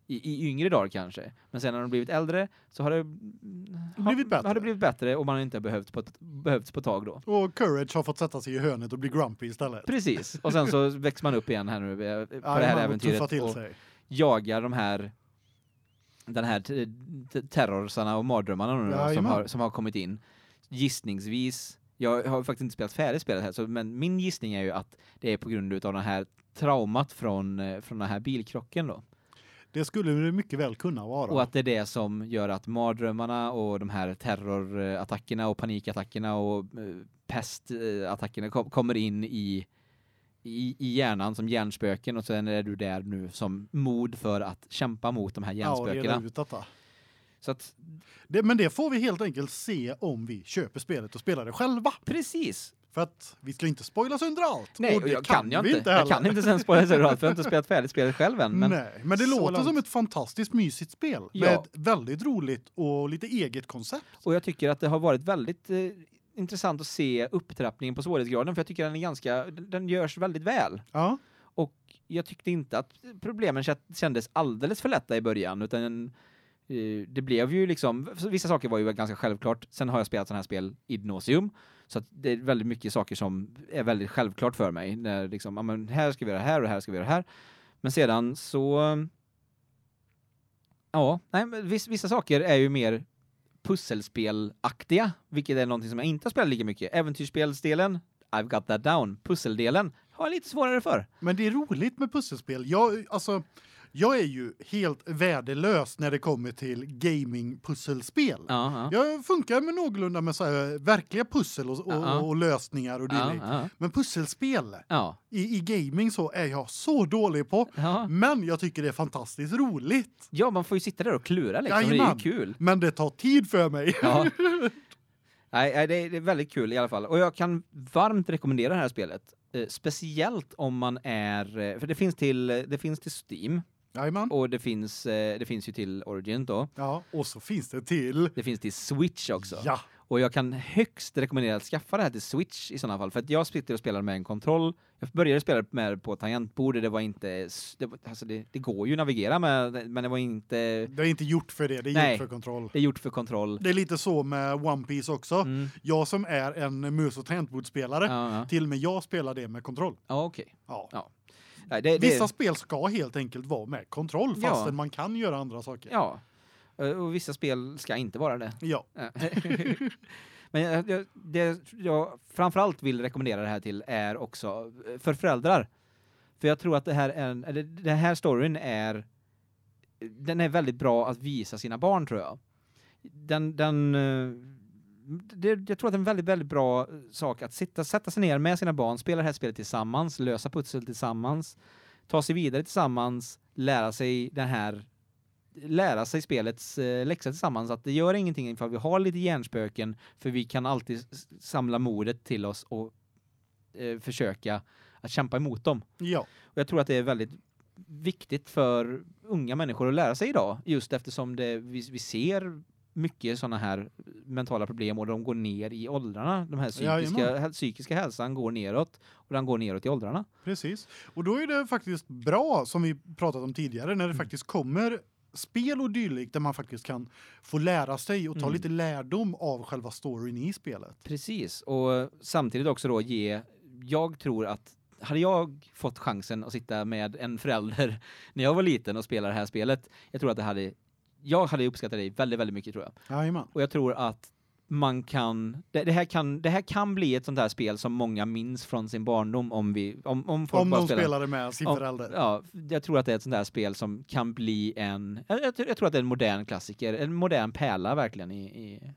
i, i yngre dagar kanske. Men sen när de blivit äldre så har det Blivit bättre. Har det blivit bättre och man har inte behövt på behövts på tag då. Och Courage har fått sätta sig i hörnet och bli grumpy istället. Precis. Och sen så växer man upp igen här nu eh, på det här äventyret och. Jagar de här den här terrorsarna och mardrömmarna då, som har som har kommit in. Gissningsvis jag har faktiskt inte spelat färdigt spelet här så men min gissning är ju att det är på grund utav den här traumat från eh, från den här bilkrocken då. Det skulle det mycket väl kunna vara. Och att det är det som gör att mardrömmarna och de här terrorattackerna och panikattackerna och eh, pestattackerna kom, kommer in i, i i hjärnan som hjärnspöken och sen är du där nu som mod för att kämpa mot de här ja, hjärnspökena. ut detta. Så att Det, men det får vi helt enkelt se om vi köper spelet och spelar det själva. precis. För att vi ska inte spoila sönder allt. Nej, och det jag kan, jag vi inte. inte jag kan inte sen spoila sig rakt för jag har inte [laughs] spelat färdigt spelet själv än men Nej, men det låter långt. som ett fantastiskt mysigt spel Ja. med ett väldigt roligt och lite eget koncept. och jag tycker att det har varit väldigt eh, intressant att se upptrappningen på svårighetsgraden för jag tycker den är ganska den, görs väldigt väl. Ja. Och jag tyckte inte att problemen kä- kändes alldeles för lätta i början utan eh, det blev ju liksom vissa saker var ju ganska självklart. Sen har jag spelat sådana här spel id nauseum så det är väldigt mycket saker som är väldigt självklart för mig när liksom ja men här ska vi göra här och här ska vi göra här. Men sedan så ja, nej men viss, vissa saker är ju mer pusselspelaktiga, vilket är någonting som jag inte har spelat lika mycket. Äventyrsspelsdelen, I've got that down. Pusseldelen har jag lite svårare för. Men det är roligt med pusselspel. Jag alltså jag är ju helt värdelös när det kommer till gaming pusselspel. Ja, ja. Jag funkar med någorlunda med så här verkliga pussel och, och, Ja. och lösningar och dylikt. ja. Men pusselspel i, i gaming så är jag så dålig på. Men jag tycker det är fantastiskt roligt. ja, man får ju sitta där och klura liksom. Det är ju Jajamän. kul. Men det tar tid för mig. [laughs] Nej, det är, väldigt kul i alla fall. Och jag kan varmt rekommendera det här spelet. Eh, speciellt om man är eh, för det finns till det finns till Steam Jajamän. och det finns eh, det finns ju till Origin då. Ja, och så finns det till. Det finns till Switch också. Ja. Och jag kan högst rekommendera att skaffa det här till Switch i sådana fall för att jag sitter och spelar med en kontroll. Jag började spela med det på tangentbord och det var inte det, alltså det, det går ju att navigera med men det var inte Det är inte gjort för det, det är Nej. gjort för kontroll. det är gjort för kontroll. Det är lite så med One Piece också. Mm. Jag som är en mus och tangentbordsspelare, Ja, ja. till och med jag spelar det med kontroll. Ja, okej. Ja. Ja. Nej, det, det, Vissa spel ska helt enkelt vara med kontroll Ja. fastän man kan göra andra saker. Ja. Eh, Och vissa spel ska inte vara det. Ja. Ja. [laughs] Men jag, jag, det jag framförallt vill rekommendera det här till är också eh, för föräldrar. För jag tror att det här är en, eller den här storyn är den är väldigt bra att visa sina barn tror jag. Den den eh, det, jag tror att det är en väldigt väldigt bra eh, sak att sitta sätta sig ner med sina barn, spela det här spelet tillsammans, lösa pussel tillsammans, ta sig vidare tillsammans, lära sig den här lära sig spelets eh, läxa tillsammans att det gör ingenting ifall vi har lite hjärnspöken för vi kan alltid samla modet till oss och eh, försöka att kämpa emot dem. Ja. Och jag tror att det är väldigt viktigt för unga människor att lära sig idag just eftersom det vi, vi ser mycket såna här mentala problem och de går ner i åldrarna. De här psykiska Jajamän. psykiska hälsan går neråt och den går neråt i åldrarna. Precis. Och då är det faktiskt bra som vi pratat om tidigare när det Mm. faktiskt kommer spel och dylikt där man faktiskt kan få lära sig och ta Mm. lite lärdom av själva storyn i spelet. Precis och samtidigt också då ge jag tror att hade jag fått chansen att sitta med en förälder [laughs] när jag var liten och spela det här spelet, jag tror att det hade jag hade uppskattat det väldigt väldigt mycket tror jag. Jajamän. Och jag tror att man kan det, det här kan det här kan bli ett sånt här spel som många minns från sin barndom om vi om om folk Om bara de spelar spelade med sin Ja, förälder. Ja, jag tror att det är ett sånt där spel som kan bli en jag, jag, jag tror att det är en modern klassiker, en modern pärla verkligen i i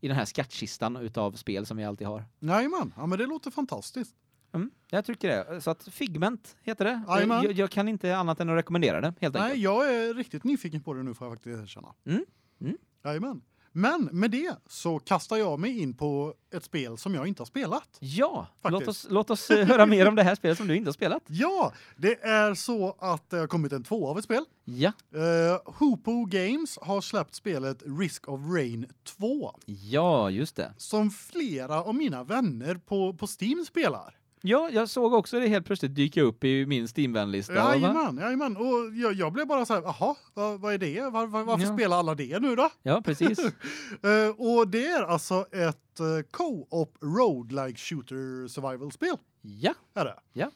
i den här skattkistan utav spel som vi alltid har. Jajamän. Ja men det låter fantastiskt. Mm, jag tycker det. Så att Figment heter det. Jajamän. Jag, jag kan inte annat än att rekommendera det helt Nej, enkelt. jag är riktigt nyfiken på det nu får jag faktiskt erkänna. Mm, mm. Men med det så kastar jag mig in på ett spel som jag inte har spelat. Ja, låt oss låt oss eh, höra mer om det här spelet som du inte har spelat. [laughs] Ja, det är så att det har kommit en två av ett spel. Ja. Uh, Hoopo Games har släppt spelet Risk of Rain 2 Ja, just det. som flera av mina vänner på på Steam spelar. Ja, jag såg också det helt plötsligt dyka upp i min Steam-vänlista. Jajamän, jajamän. Och jag, jag blev bara så här, jaha, vad, vad är det? Var, var, varför Ja. spelar alla det nu då? Ja, precis. [laughs] Eh, och det är alltså ett uh, co-op roguelike shooter survival-spel. Ja. Är det. Ja.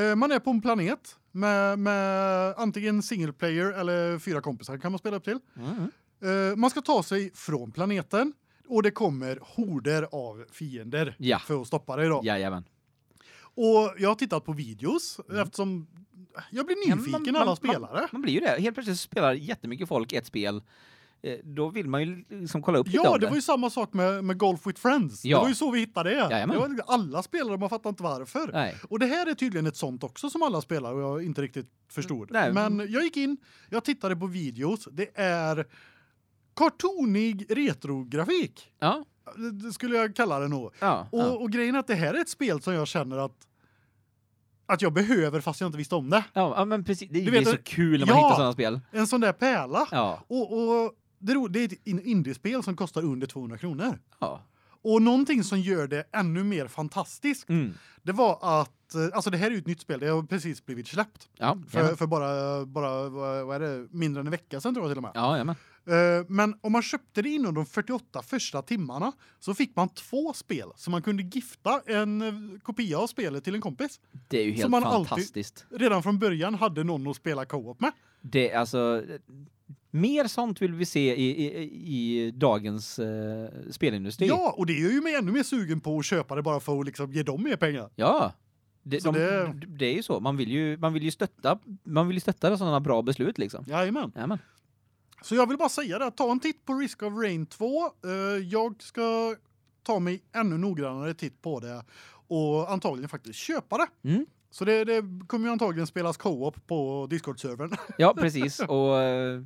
Eh, man är på en planet med, med antingen single player eller fyra kompisar kan man spela upp till. Mm. Eh, man ska ta sig från planeten och det kommer horder av fiender Ja. för att stoppa dig då. Jajamän. Och jag har tittat på videos eftersom jag blir Ja, nyfiken man- alla man- spelare. Man, man blir ju det. Helt plötsligt spelar jättemycket folk ett spel. Eh, Då vill man ju liksom kolla upp lite Ja, det var ju samma sak med, med Golf with Friends. Ja. Det var ju så vi hittade det. Jajamän. det var, liksom alla spelare, man fattar inte varför. Nej. Och det här är tydligen ett sånt också som alla spelar och jag inte riktigt förstod. Nej. Men jag gick in, jag tittade på videos. Det är kartonig retrografik. Ja. Det skulle jag kalla det nog. Ja. Och, ja. och grejen är att det här är ett spel som jag känner att att jag behöver fast jag inte visste om det. Ja, ja, men precis. Det, Du det är vet, så kul när man ja. hittar sådana spel. En sån där pärla. Ja. Och, och det, är ett in- indiespel som kostar under 200 kronor. Ja. Och någonting som gör det ännu mer fantastiskt, Mm. det var att eh, alltså det här är ju ett nytt spel. Det har precis blivit släppt Ja. för, för bara bara vad är det mindre än en vecka sedan tror jag till och med. Ja, jajamän. Eh, men om man köpte det inom de 48 första timmarna så fick man två spel så man kunde gifta en eh, kopia av spelet till en kompis. Det är ju helt fantastiskt. Redan från början hade någon att spela co-op med. Det alltså mer sånt vill vi se i i, i dagens eh, spelindustri. Ja, och det är ju mig ännu mer sugen på att köpa det bara för att liksom ge dem mer pengar. Ja. Det, de, det- det... är ju så. Man vill ju man vill ju stötta man vill ju stötta sådana bra beslut liksom. Jajamän. Jajamän. Så jag vill bara säga det, ta en titt på Risk of Rain 2. Eh, jag ska ta mig ännu noggrannare titt på det och antagligen faktiskt köpa det. Mm. Så det, det kommer ju antagligen spelas co-op på Discord-servern. [laughs] Ja, precis. Och eh,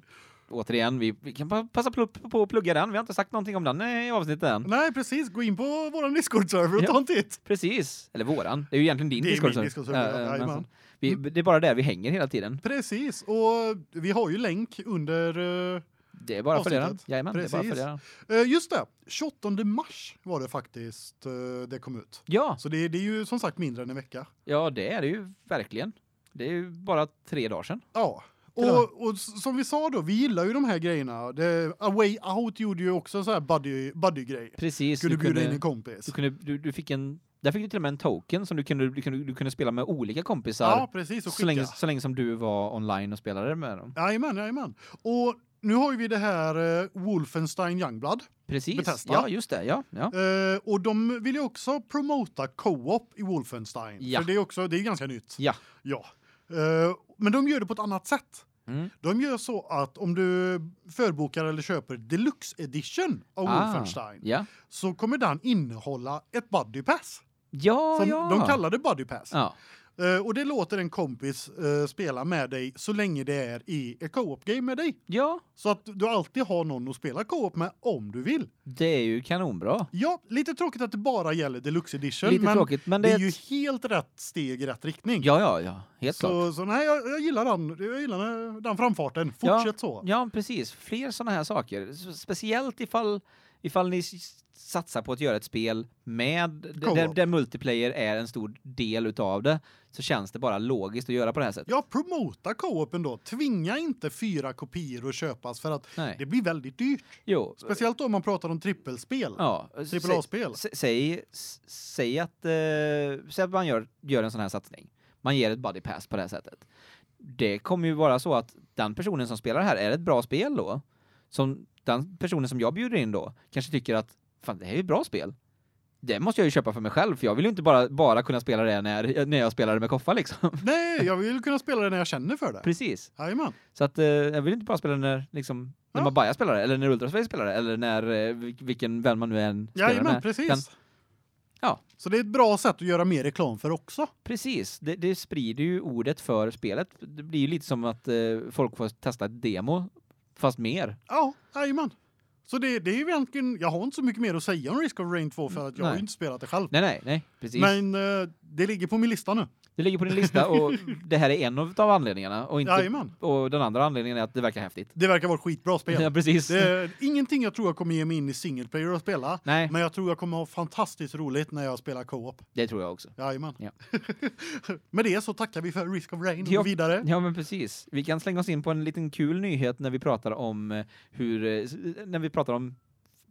återigen, vi, vi kan pa- passa på, att plugga den. Vi har inte sagt någonting om den i avsnittet än. Nej, precis. Gå in på våran Discord-server och Ja. ta en titt. Precis. Eller våran. Det är ju egentligen din Det är Discord. min Discord-server, ja, vi, det är bara där vi hänger hela tiden. Precis. Och vi har ju länk under eh, Det är bara för det. Jajamän, det är bara för Precis. det. eh, just det. 28 mars var det faktiskt eh, det kom ut. Ja, Så det, det är ju som sagt mindre än en vecka. ja, det är det ju verkligen. Det är ju bara tre dagar sedan. Ja. Och. Och, som vi sa då, vi gillar ju de här grejerna. Det, A Way Out gjorde ju också så här buddy buddy grej. Precis. Skulle du bjuda in en kompis. du kunde du, du fick en där fick du till och med en token som du kunde du kunde, du kunde spela med olika kompisar Ja, precis och så länge skicka. så länge som du var online och spelade med dem. Jajamän, jajamän. Och nu har ju vi det här uh, Wolfenstein Youngblood. Precis. Bethesda. Ja, just det. Ja, ja. Eh, och de vill ju också promota co-op i Wolfenstein. Ja. För det är också det är ganska nytt. Ja. Ja. Eh, men de gör det på ett annat sätt. Mm. De gör så att om du förbokar eller köper deluxe edition av Ah, Wolfenstein Ja. så kommer den innehålla ett buddy pass. Ja, Som ja. de kallar det buddy pass. Ja. Eh, och det låter en kompis eh, spela med dig så länge det är i ett co-op game med dig. Ja, Så att du alltid har någon att spela co-op med om du vill. det är ju kanonbra. Ja, lite tråkigt att det bara gäller deluxe edition Lite men tråkigt, men det det är ju ett... helt rätt steg i rätt riktning. Ja, ja, ja, helt klart. så så nej jag, jag gillar den. Jag gillar den framfarten. Fortsätt så. Ja, precis. Fler såna här saker. Speciellt ifall ifall ni s- satsar på att göra ett spel med där, där multiplayer är en stor del utav det så känns det bara logiskt att göra på det här sättet. Ja, promota co-open då. Tvinga inte fyra kopior att köpas för att Nej. det blir väldigt dyrt. Jo. Speciellt om man pratar om trippelspel. Ja, Trippel A-spel. sä- Säg säg att eh, säg att man gör gör en sån här satsning. Man ger ett buddy pass på det här sättet. Det kommer ju vara så att den personen som spelar här är ett bra spel då. Som den personen som jag bjuder in då kanske tycker att fan det här är ju ett bra spel. Det måste jag ju köpa för mig själv för jag vill ju inte bara bara kunna spela det när när jag spelar det med Koffa liksom. [laughs] Nej, jag vill kunna spela det när jag känner för det. Precis. Jajamän. Så att eh, jag vill inte bara spela när liksom när Ja. man bara spelar det eller när Ultraspace spelar det eller när eh, vil- vilken vän man nu än spelar Jajamän, med. precis. Den- Ja. Så det är ett bra sätt att göra mer reklam för också. Precis, det, det sprider ju ordet för spelet. Det blir ju lite som att eh, folk får testa ett demo, fast mer. Ja, jajamän. Så det, det är ju egentligen, jag har inte så mycket mer att säga om Risk of Rain 2 för att jag har Nej. ju inte spelat det själv. Nej, nej, nej, precis. Men eh, det ligger på min lista nu. Det ligger på din lista och [laughs] det här är en av anledningarna. Och, inte, Jajamän. och den andra anledningen är att det verkar häftigt. Det verkar vara ett skitbra spel. [laughs] Ja, precis. Det är ingenting jag tror jag kommer ge mig in i single player och spela. Nej, Men jag tror jag kommer ha fantastiskt roligt när jag spelar co-op. det tror jag också. Jajamän. Ja. [laughs] Med det så tackar vi för Risk of Rain och Ja. går vidare. Ja, men precis. Vi kan slänga oss in på en liten kul nyhet när vi pratar om eh, hur eh, s- när vi pratar om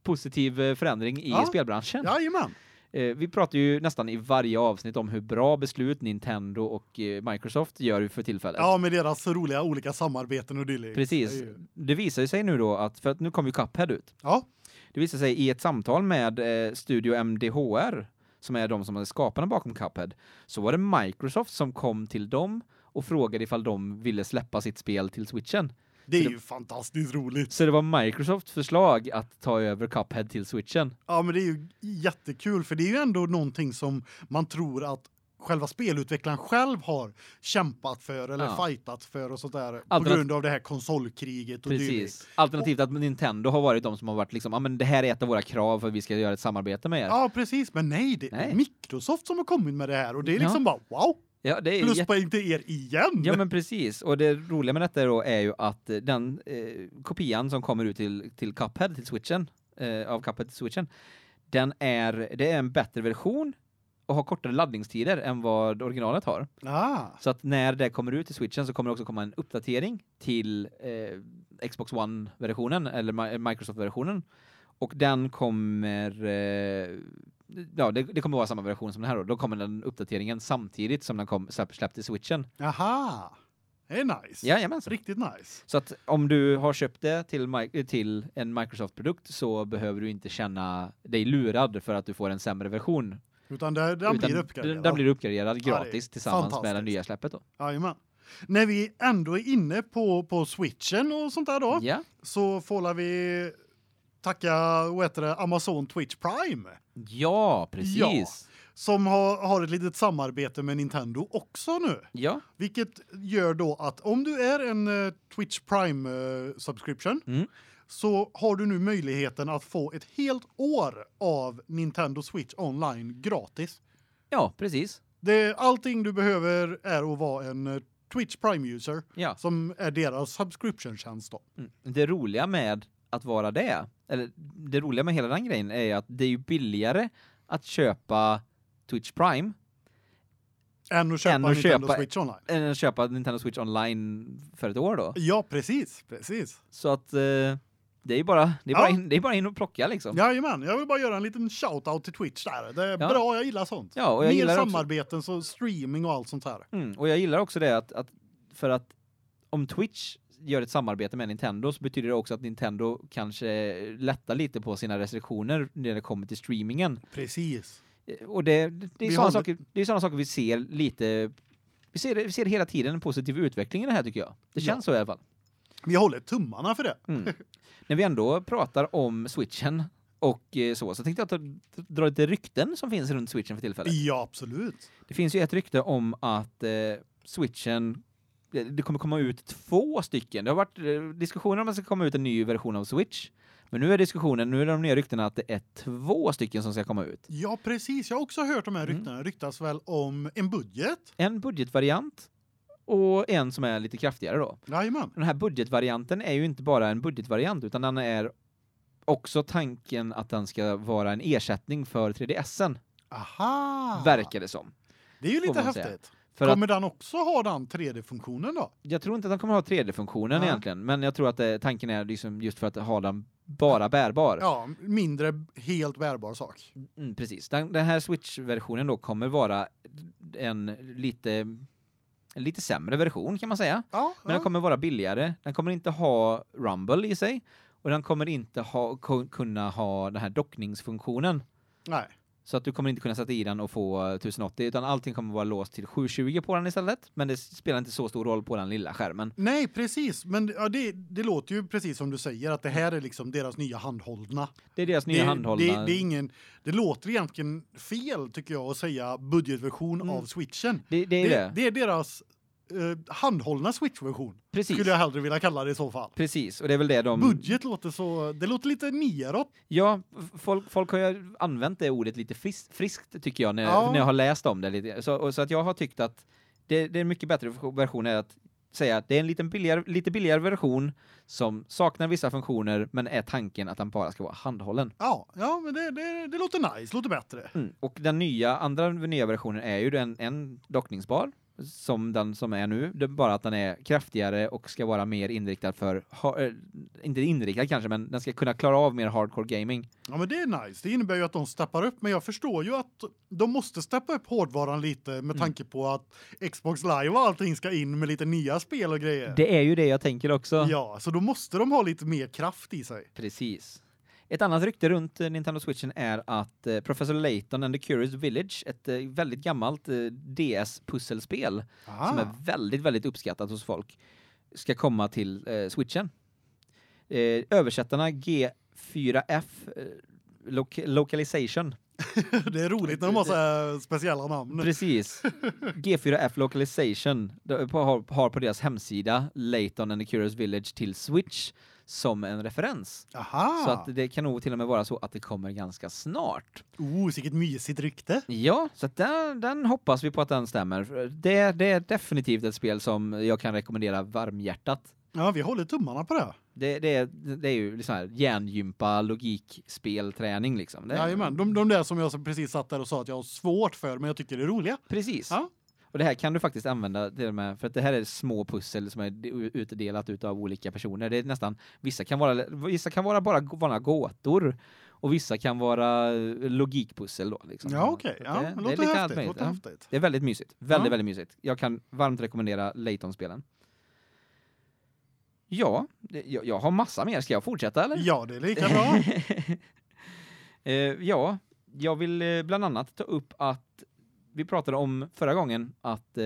positiv eh, förändring i Ja. spelbranschen. Jajamän. Eh, vi pratar ju nästan i varje avsnitt om hur bra beslut Nintendo och eh, Microsoft gör för tillfället. Ja, med deras roliga olika samarbeten och dylikt. Precis. Det visar sig nu då att, för att nu kommer ju Cuphead ut. Ja, Det visar sig i ett samtal med eh, Studio MDHR, som är de som är skaparna bakom Cuphead, så var det Microsoft som kom till dem och frågade ifall de ville släppa sitt spel till Switchen. Det är Så det- ju fantastiskt roligt. Så det var Microsofts förslag att ta över Cuphead till Switchen. Ja, men det är ju jättekul för det är ju ändå någonting som man tror att själva spelutvecklaren själv har kämpat för eller Ja. fightat för och sånt där på Alternat- grund av det här konsolkriget och dylikt. Precis. Alternativt att Nintendo har varit de som har varit liksom, ja men det här är ett av våra krav för att vi ska göra ett samarbete med er. Ja, precis, men nej, det är Nej. Microsoft som har kommit med det här och det är Ja. liksom bara wow, Ja, det är pluspoäng till er igen. Ja men precis, och det roliga med detta då är ju att eh, den eh, kopian som kommer ut till till Cuphead till Switchen eh, av Cuphead till Switchen den är det är en bättre version och har kortare laddningstider än vad originalet har. Ah, Så att när det kommer ut till Switchen så kommer det också komma en uppdatering till eh, Xbox One-versionen eller Mi- Microsoft-versionen och den kommer eh, ja, det, det kommer vara samma version som den här då. Då kommer den uppdateringen samtidigt som den kom till Switchen. aha. Det är nice. Jajamensan. Riktigt nice. Så att om du har köpt det till, Mi- till en Microsoft-produkt så behöver du inte känna dig lurad för att du får en sämre version. Utan det, den Utan blir uppgraderad. Den, blir uppgraderad gratis tillsammans med det nya släppet då. Jajamän. När vi ändå är inne på, på switchen och sånt där då, Ja. så får vi tacka vad heter det, Amazon Twitch Prime Ja, precis. som har, har ett litet samarbete med Nintendo också nu. Ja. Vilket gör då att om du är en eh, Twitch Prime eh, subscription Mm. så har du nu möjligheten att få ett helt år av Nintendo Switch online gratis. Ja, precis. Det allting du behöver är att vara en eh, Twitch Prime user Ja. som är deras subscription tjänst då. Mm. Det roliga med att vara det, eller det roliga med hela den grejen är att det är ju billigare att köpa Twitch Prime Än att köpa Än att Nintendo köpa- Switch online. än att köpa Nintendo Switch online för ett år då. Ja, precis, precis. Så att eh, det är bara det är bara, Ja. in, det är bara in och plocka liksom. Jajamän, jag vill bara göra en liten shout-out till Twitch där. Det är Ja. bra, jag gillar sånt. Ja, och jag Mer gillar också samarbeten, så streaming och allt sånt här. Mm, och jag gillar också det att, att för att om Twitch gör ett samarbete med Nintendo så betyder det också att Nintendo kanske lättar lite på sina restriktioner när det kommer till streamingen. Såna Eh, Och det det är sådana har- saker det är sådana saker vi ser lite vi ser vi ser hela tiden en positiv utveckling i det här tycker jag. Det Ja. känns så i alla fall. Vi håller tummarna för det. Mm. [laughs] när vi ändå pratar om Switchen och eh, så. Så tänkte jag ta, dra lite rykten som finns runt Switchen för tillfället. Ja, absolut. Det finns ju ett rykte om att eh, Switchen det kommer komma ut två stycken. Det har varit eh, diskussioner om att det ska komma ut en ny version av Switch. Men nu är diskussionen, nu är de nya ryktena att det är två stycken som ska komma ut. Ja, precis. Jag har också hört de här Mm. ryktena. Ryktas väl om en budget? En budgetvariant och en som är lite kraftigare då. Jajamän. Den här budgetvarianten är ju inte bara en budgetvariant utan den är också tanken att den ska vara en ersättning för 3DSen, Aha! verkar det som. Det är ju lite man säga. För att Kommer den också ha den 3D-funktionen då? jag tror inte att den kommer ha 3D-funktionen Ja. egentligen, men jag tror att det, tanken är liksom just för att ha den bara bärbar. Ja, mindre helt bärbar sak. Mm, precis. Den, den här Switch-versionen då kommer vara en lite en lite sämre version kan man säga. Ja, Men den kommer vara billigare. Den kommer inte ha Rumble i sig och den kommer inte ha ku- kunna ha den här dockningsfunktionen. Nej. Så att du kommer inte kunna sätta i den och få eh, 1080 utan allting kommer vara låst till 720 på den istället. Men det spelar inte så stor roll på den lilla skärmen. Nej, precis. Men ja, det, det låter ju precis som du säger att det här är liksom deras nya handhållna. Det är deras nya det, handhållna. Det, det är ingen det låter egentligen fel tycker jag att säga budgetversion Mm. av Switchen. det, är det, det. är deras eh, handhållna Switch-version. Skulle jag hellre vilja kalla det i så fall. Precis, och det är väl det de Budget låter så det låter lite neråt. Ja, folk, folk har ju använt det ordet lite fris, friskt tycker jag när, Ja. när jag har läst om det lite. Så, så att jag har tyckt att det, det är en mycket bättre version är att säga att det är en liten billigare, lite billigare version som saknar vissa funktioner men är tanken att den bara ska vara handhållen. Ja, ja men det, det, det låter nice, låter bättre. Mm. Och den nya andra nya versionen är ju den en dockningsbar som den som är nu, det är bara att den är kraftigare och ska vara mer inriktad för eh, inte inriktad kanske men den ska kunna klara av mer hardcore gaming. Ja men det är nice. Det innebär ju att de steppar upp men jag förstår ju att de måste steppa upp hårdvaran lite Mm. med tanke på att Xbox Live och allting ska in med lite nya spel och grejer. Det är ju det jag tänker också. Ja, så då måste de ha lite mer kraft i sig. Precis. Ett annat rykte runt eh, Nintendo Switchen är att eh, Professor Layton and the Curious Village, ett eh, väldigt gammalt DS-pusselspel Aha. som är väldigt, väldigt uppskattat hos folk, ska komma till eh, Switchen. Eh, översättarna G4F eh, loc Localization. [laughs] det är roligt när de har så speciella namn. Precis. G4F Localization har, har på deras hemsida Layton and the Curious Village till Switch som en referens. Aha. Så att det kan nog till och med vara så att det kommer ganska snart. Oh, vilket mysigt rykte. Ja, så den, den hoppas vi på att den stämmer. Det, det är definitivt ett spel som jag kan rekommendera varmhjärtat. Ja, vi håller tummarna på det. Det, det, är, det är ju liksom här hjärngympa, logikspelträning liksom. Det, Jajamän, de, de där som jag precis satt där och sa att jag har svårt för men jag tycker det är roliga. Precis. Ja. Och det här kan du faktiskt använda till och med för att det här är små pussel som är de- utdelat utav olika personer. Det är nästan vissa kan vara vissa kan vara bara vanliga gåtor och vissa kan vara eh, logikpussel då liksom. Ja, okej. Så Ja, det, det, låter lite allt häftigt. Låter ja. häftigt. Det är väldigt mysigt. Väldigt Ja. väldigt mysigt. Jag kan varmt rekommendera Layton-spelen. Ja, det, jag, jag har massa mer. Ska jag fortsätta eller? Ja, det är lika bra. [laughs] Eh, ja, jag vill eh, bland annat ta upp att vi pratade om förra gången att eh,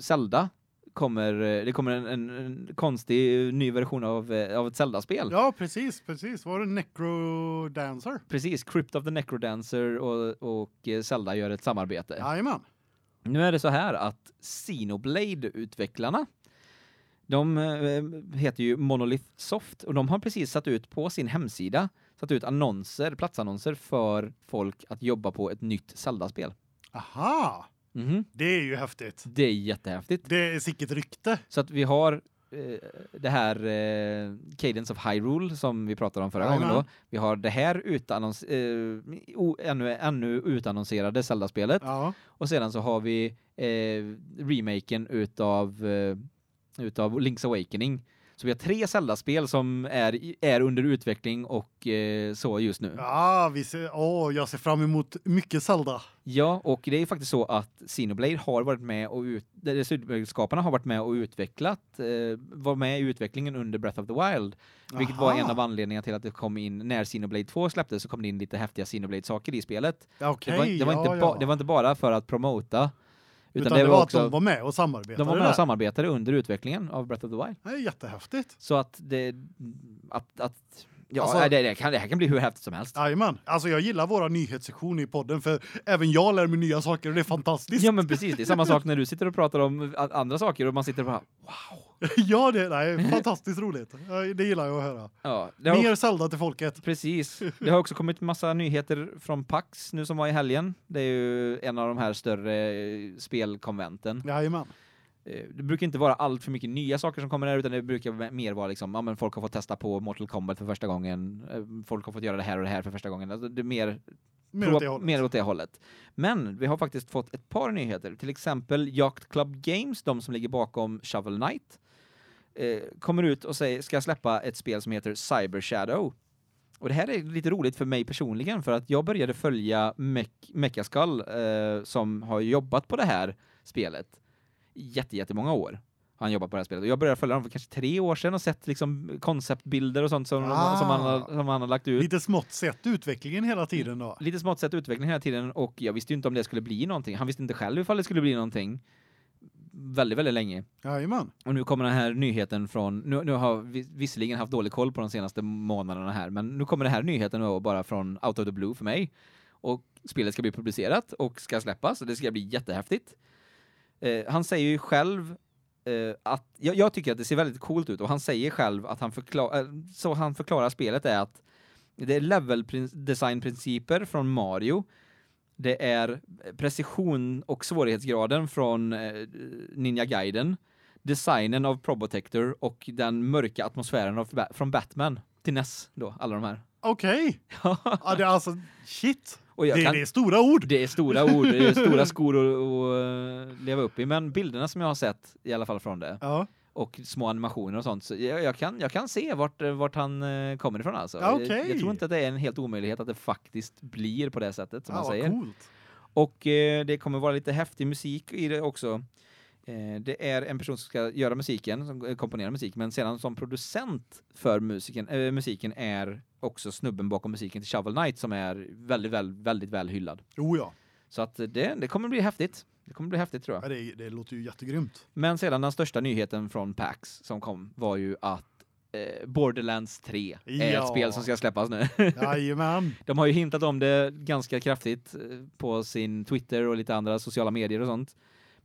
Zelda kommer eh, det kommer en, en, en konstig eh, ny version av eh, av ett Zelda-spel. Ja, precis, precis. Var det Necro Dancer? Precis, Crypt of the Necrodancer och och eh, Zelda gör ett samarbete. Jajamän. Nu är det så här att Xenoblade-utvecklarna de eh, heter ju Monolith Soft och de har precis satt ut på sin hemsida satt ut annonser, platsannonser för folk att jobba på ett nytt Zelda-spel. Aha, Mhm. det är ju häftigt. Det är jättehäftigt. Det är sicket rykte. Så att vi har eh, det här eh, Cadence of Hyrule som vi pratade om förra Jajamän. gången då. Vi har det här utannons eh, o, ännu ännu utannonserade Zelda-spelet Ja. och sedan så har vi eh, remaken utav eh, utav Link's Awakening. Så vi har tre Zelda-spel som är är under utveckling och eh, så just nu. Ja, vi ser åh, jag ser fram emot mycket Zelda. Ja, och det är faktiskt så att Xenoblade har varit med och ut utvecklarskaparna har varit med och utvecklat eh, var med i utvecklingen under Breath of the Wild, vilket var Aha. en av anledningarna till att det kom in när Xenoblade 2 släpptes så kom det in lite häftiga Xenoblade saker i spelet. Okej, det var, det var ja, inte ja. det var inte bara för att promota utan, Utan, det, var också att de var med och samarbetade. de var med där. och samarbetade under utvecklingen av Breath of the Wild. Det är jättehäftigt. Så att det att att Ja, Alltså- nej, det, det, kan, det här kan bli hur häftigt som helst. Jajamän. Alltså jag gillar våra nyhetssektion i podden för även jag lär mig nya saker och det är fantastiskt. Ja men precis, det är samma sak [laughs] när du sitter och pratar om andra saker och man sitter och bara [laughs] ja, det är fantastiskt roligt. Det gillar jag att höra. ja, har Mer Zelda till folket. Precis. [laughs] Det har också kommit massa nyheter från PAX nu som var i helgen. Det är ju en av de här större eh, spelkonventen. Jajamän. Eh, Det brukar inte vara allt för mycket nya saker som kommer där utan det brukar mer vara liksom, ja men folk har fått testa på Mortal Kombat för första gången. eh, Folk har fått göra det här och det här för första gången. Alltså det är mer Mer åt det hållet. mer åt det hållet. Men vi har faktiskt fått ett par nyheter. Till exempel Yacht Club Games, de som ligger bakom Shovel Knight, eh, kommer ut och säger, ska släppa ett spel som heter Cyber Shadow. Och det här är lite roligt för mig personligen för att jag började följa Mech- Mechaskull eh, som har jobbat på det här spelet jätte, jättemånga år. Han jobbat på det här spelet. Och jag började följa dem för kanske tre år sedan och sett liksom konceptbilder och sånt som, Ah. som, han, har- som han har lagt ut Lite smått sett utvecklingen hela tiden då. lite smått sett utveckling hela tiden och jag visste ju inte om det skulle bli någonting. Han visste inte själv ifall det skulle bli någonting väldigt, väldigt länge. Jajamän. Och nu kommer den här nyheten från, nu, nu har vi visserligen haft dålig koll på de senaste månaderna här, men nu kommer den här nyheten då bara från out of the blue för mig. Och spelet ska bli publicerat och ska släppas och det ska bli jättehäftigt. Eh, han säger ju själv eh, att, jag, jag tycker att det ser väldigt coolt ut och han säger själv att han förklarar, eh, så han förklarar spelet är att det är level designprinciper från Mario. Det är precision och svårighetsgraden från eh, Ninja Gaiden, designen av Probotector och den mörka atmosfären av, från Batman till NES då, alla de här. Okej. [laughs] Ja, det är alltså shit. Jag Det, kan, det är stora ord. det är stora ord, det är stora [laughs] skor att, eh, leva upp i, men bilderna som jag har sett i alla fall från det Ja. och små animationer och sånt så jag, jag kan jag kan se vart eh, vart han eh, kommer ifrån alltså. Ja, Jag- okej. Jag tror inte att det är en helt omöjlighet att det faktiskt blir på det sättet som ja, vad säger. coolt. Och eh, det kommer vara lite häftig musik i det också. Eh, det är en person som ska göra musiken, som eh, komponerar musik, men sedan som producent för musiken, eh, musiken är också snubben bakom musiken till Shovel Knight som är väldigt, väl, väldigt väl hyllad. Jo ja. Så att det, det kommer bli häftigt. Det kommer bli häftigt tror jag. ja det, det låter ju jättegrymt. Men sedan den största nyheten från PAX som kom var ju att eh, Borderlands 3 är Ja. ett spel som ska släppas nu. [laughs] Jajamän. De har ju hintat om det ganska kraftigt på sin Twitter och lite andra sociala medier och sånt.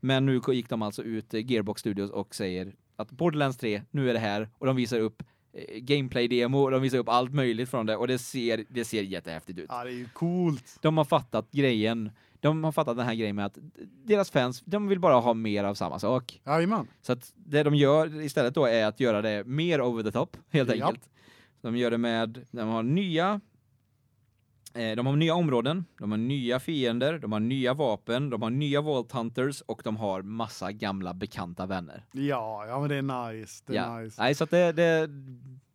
Men nu gick de alltså ut, eh, Gearbox Studios, och säger att Borderlands 3, nu är det här. Och de visar upp eh, gameplay-demo, och de visar upp allt möjligt från det. Och det ser, det ser jättehäftigt ut. Ja, det är ju coolt. De har fattat grejen. De har fattat den här grejen med att deras fans, de vill bara ha mer av samma sak. Jajamän. Så att det de gör istället då är att göra det mer over the top, helt Japp. enkelt. De gör det med, de har nya de har nya områden, de har nya fiender, de har nya vapen, de har nya Vault Hunters och de har massa gamla bekanta vänner. Ja, ja men det är nice. Det är ja. nice. Nej, så att det, det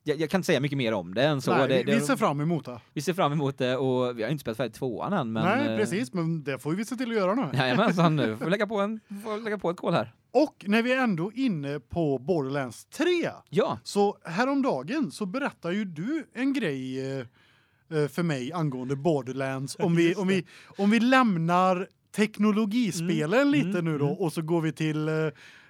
jag, jag kan inte säga mycket mer om det än så. Nej, det, vi, vi ser fram emot det. vi ser fram emot det och vi har inte spelat färdigt tvåan än. Men, Nej, eh, precis, men det får vi se till att göra nu. Jajamensan nu, får vi lägga på, en, [laughs] får lägga på ett kol här. Och när vi är ändå inne på Borderlands 3 Ja, så häromdagen så berättar ju du en grej eh, eh, för mig angående Borderlands om vi om vi om vi lämnar teknologispelen lite mm, nu då mm. och så går vi till eh,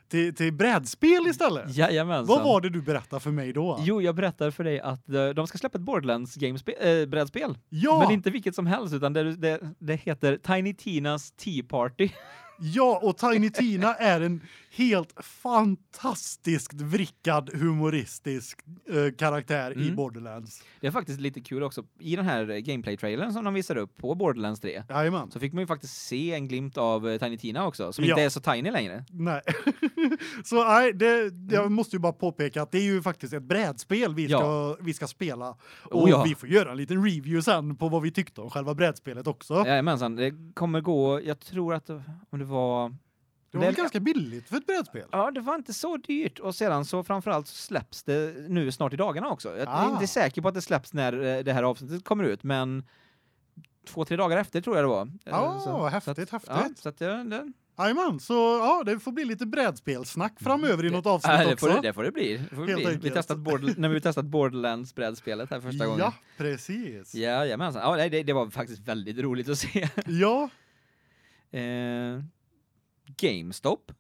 till, till brädspel istället. jajamensan. Vad var det du berättade för mig då? Jo, jag berättar för dig att eh, de ska släppa ett Borderlands gamespe- äh, brädspel. ja, Men inte vilket som helst utan det, det, det heter Tiny Tinas Tea Party. ja, och Tiny Tina är en helt fantastiskt vrickad humoristisk eh, karaktär i Mm. Borderlands. Det är faktiskt lite kul också. I den här gameplay-trailern som de visar upp på Borderlands 3 Jajamän. så fick man ju faktiskt se en glimt av eh, Tiny Tina också, som Ja. inte är så tiny längre. Nej. [laughs] så nej, det jag måste ju bara påpeka att det är ju faktiskt ett brädspel vi ska Ja. vi ska spela Oh, och ja. vi får göra en liten review sen på vad vi tyckte om själva brädspelet också. Jajamensan, det kommer gå, jag tror att om det var... det var väl ganska billigt för ett brädspel. Ja, det var inte så dyrt och sedan så framförallt så släpps det nu snart i dagarna också. Jag är Ah. inte säker på att det släpps när eh, det här avsnittet kommer ut, men två, tre dagar efter tror jag det var. Eh, Ja, så, häftigt, så att, häftigt. Ja, så att det, det, Jajamän, så ja, det får bli lite brädspelsnack framöver i något avsnitt ja, det, också. får det, det får det bli. Det får det bli. Vi testat Border, [laughs] när vi testat Borderlands brädspelet här första gången. Ja, precis. Ja, jajamensan. Ja, det, det var faktiskt väldigt roligt att se. Ja. [laughs] Eh, GameStop.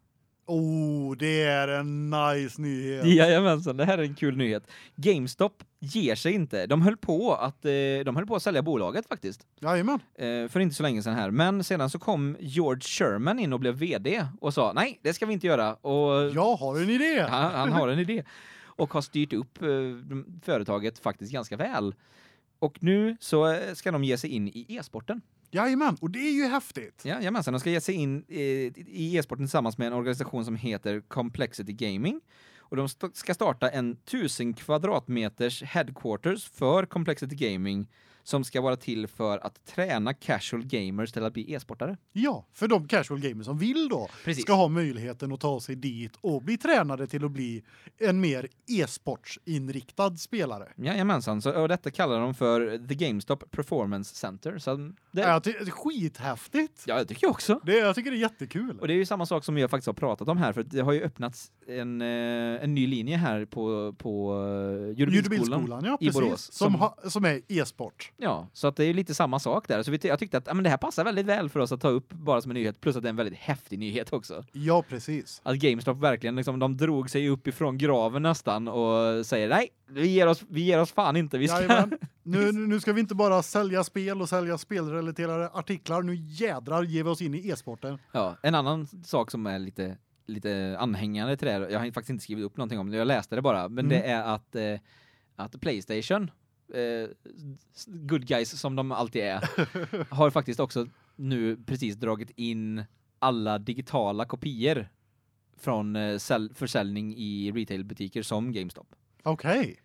Oh, det är en nice nyhet. [laughs] Jajamensan, det här är en kul nyhet. GameStop ger sig inte. De höll på att eh, de höll på att sälja bolaget faktiskt. Jajamän. Eh, för inte så länge sedan här, men sedan så kom George Sherman in och blev VD och sa: "Nej, det ska vi inte göra." Och Jag har en idé. [laughs] han, han har en idé och har styrt upp eh, företaget faktiskt ganska väl. Och nu så ska de ge sig in i e-sporten. Jajamän, och det är ju häftigt. Ja, jajamensan, de ska ge sig in eh, i e-sporten tillsammans med en organisation som heter Complexity Gaming. Och de ska starta en 1000 kvadratmeters headquarters för Complexity Gaming som ska vara till för att träna casual gamers till att bli e-sportare. Ja, för de casual gamers som vill då Precis. ska ha möjligheten att ta sig dit och bli tränade till att bli en mer e-sportsinriktad spelare. Jajamensan, så och detta kallar de för The GameStop Performance Center. Så det, Ja, är skithäftigt. ja, det tycker jag också. Det jag tycker det är jättekul. Och det är ju samma sak som jag faktiskt har pratat om här för det har ju öppnats en, eh, en ny linje här på på uh, Ljudbildsskolan, ja, i precis. Borås, som som- ha, som är e-sport. Ja, så att det är lite samma sak där. Så vi, jag tyckte att ja, men det här passar väldigt väl för oss att ta upp bara som en nyhet plus att det är en väldigt häftig nyhet också. Ja, precis. Att GameStop verkligen liksom de drog sig upp ifrån graven nästan och säger nej, vi ger oss vi ger oss fan inte. Vi ska Jajamän. [laughs] Nu, nu ska vi inte bara sälja spel och sälja spelrelaterade artiklar. Nu jädrar ger vi oss in i e-sporten. Ja, en annan sak som är lite lite anhängande till det här. Jag har faktiskt inte skrivit upp någonting om det. Jag läste det bara, men Mm. det är att eh, att PlayStation eh, good guys som de alltid är [laughs] har faktiskt också nu precis dragit in alla digitala kopior från eh, säl- försäljning i retailbutiker som GameStop. Okej.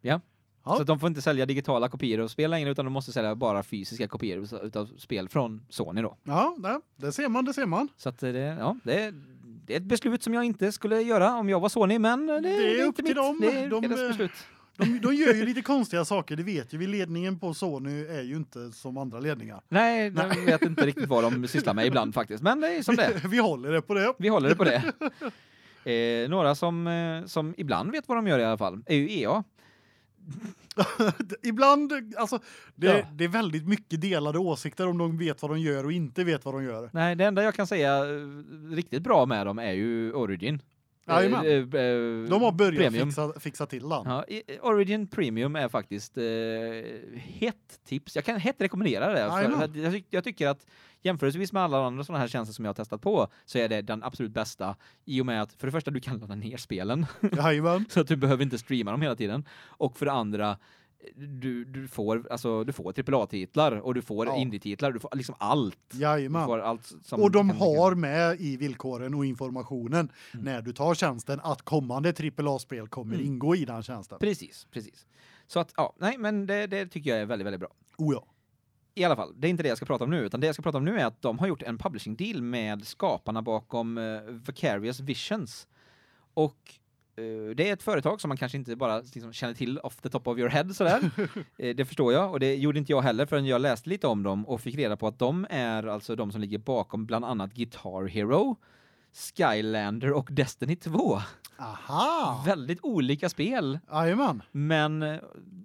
Ja. Ja. Så att de får inte sälja digitala kopior av spel längre utan de måste sälja bara fysiska kopior utav- spel från Sony då. Ja, det, det ser man, det ser man. Så eh, det ja, det är, det är ett beslut som jag inte skulle göra om jag var Sony men det, Det är upp inte till mitt. dem. Det är De, deras eh, beslut. De, de gör ju lite konstiga saker, det vet ju vi. Ledningen på Sony är ju inte som andra ledningar. Nej, jag vet inte riktigt vad de [laughs] sysslar med ibland faktiskt, men det är som det är. Vi håller det på det. Vi håller det på det. [laughs] Eh, några som, eh, som ibland vet vad de gör i alla fall är ju EA. [laughs] Ibland, alltså, det, Ja. det är väldigt mycket delade åsikter om de vet vad de gör och inte vet vad de gör. Nej, det enda jag kan säga eh, riktigt bra med dem är ju Origin. Jajamän. Eh, eh, eh, De har börjat Premium. fixa, fixa till den. Ja, Origin Premium är faktiskt eh, hett tips. Jag kan hett rekommendera det. För att jag, jag tycker att jämförelsevis med alla andra sådana här tjänster som jag har testat på så är det den absolut bästa i och med att för det första du kan ladda ner spelen Jajamän. [laughs] så att du behöver inte streama dem hela tiden och för det andra du, du får alltså du får AAA-titlar och du får Ja. indie-titlar, du får liksom allt. Du Jajamän. får allt Och de har med i villkoren och informationen Mm. när du tar tjänsten att kommande AAA-spel kommer Mm. ingå i den tjänsten. Precis, precis. Så att ja, nej men det, det tycker jag är väldigt väldigt bra. Oh ja. I alla fall, det är inte det jag ska prata om nu, utan det jag ska prata om nu är att de har gjort en publishing deal med skaparna bakom eh, Vicarious Visions. Och det är ett företag som man kanske inte bara liksom känner till off the top of your head sådär. [laughs] eh, det förstår jag och det gjorde inte jag heller förrän jag läste lite om dem och fick reda på att de är alltså de som ligger bakom bland annat Guitar Hero, Skylander och Destiny 2. Aha! Väldigt olika spel. Jajamän. Men eh,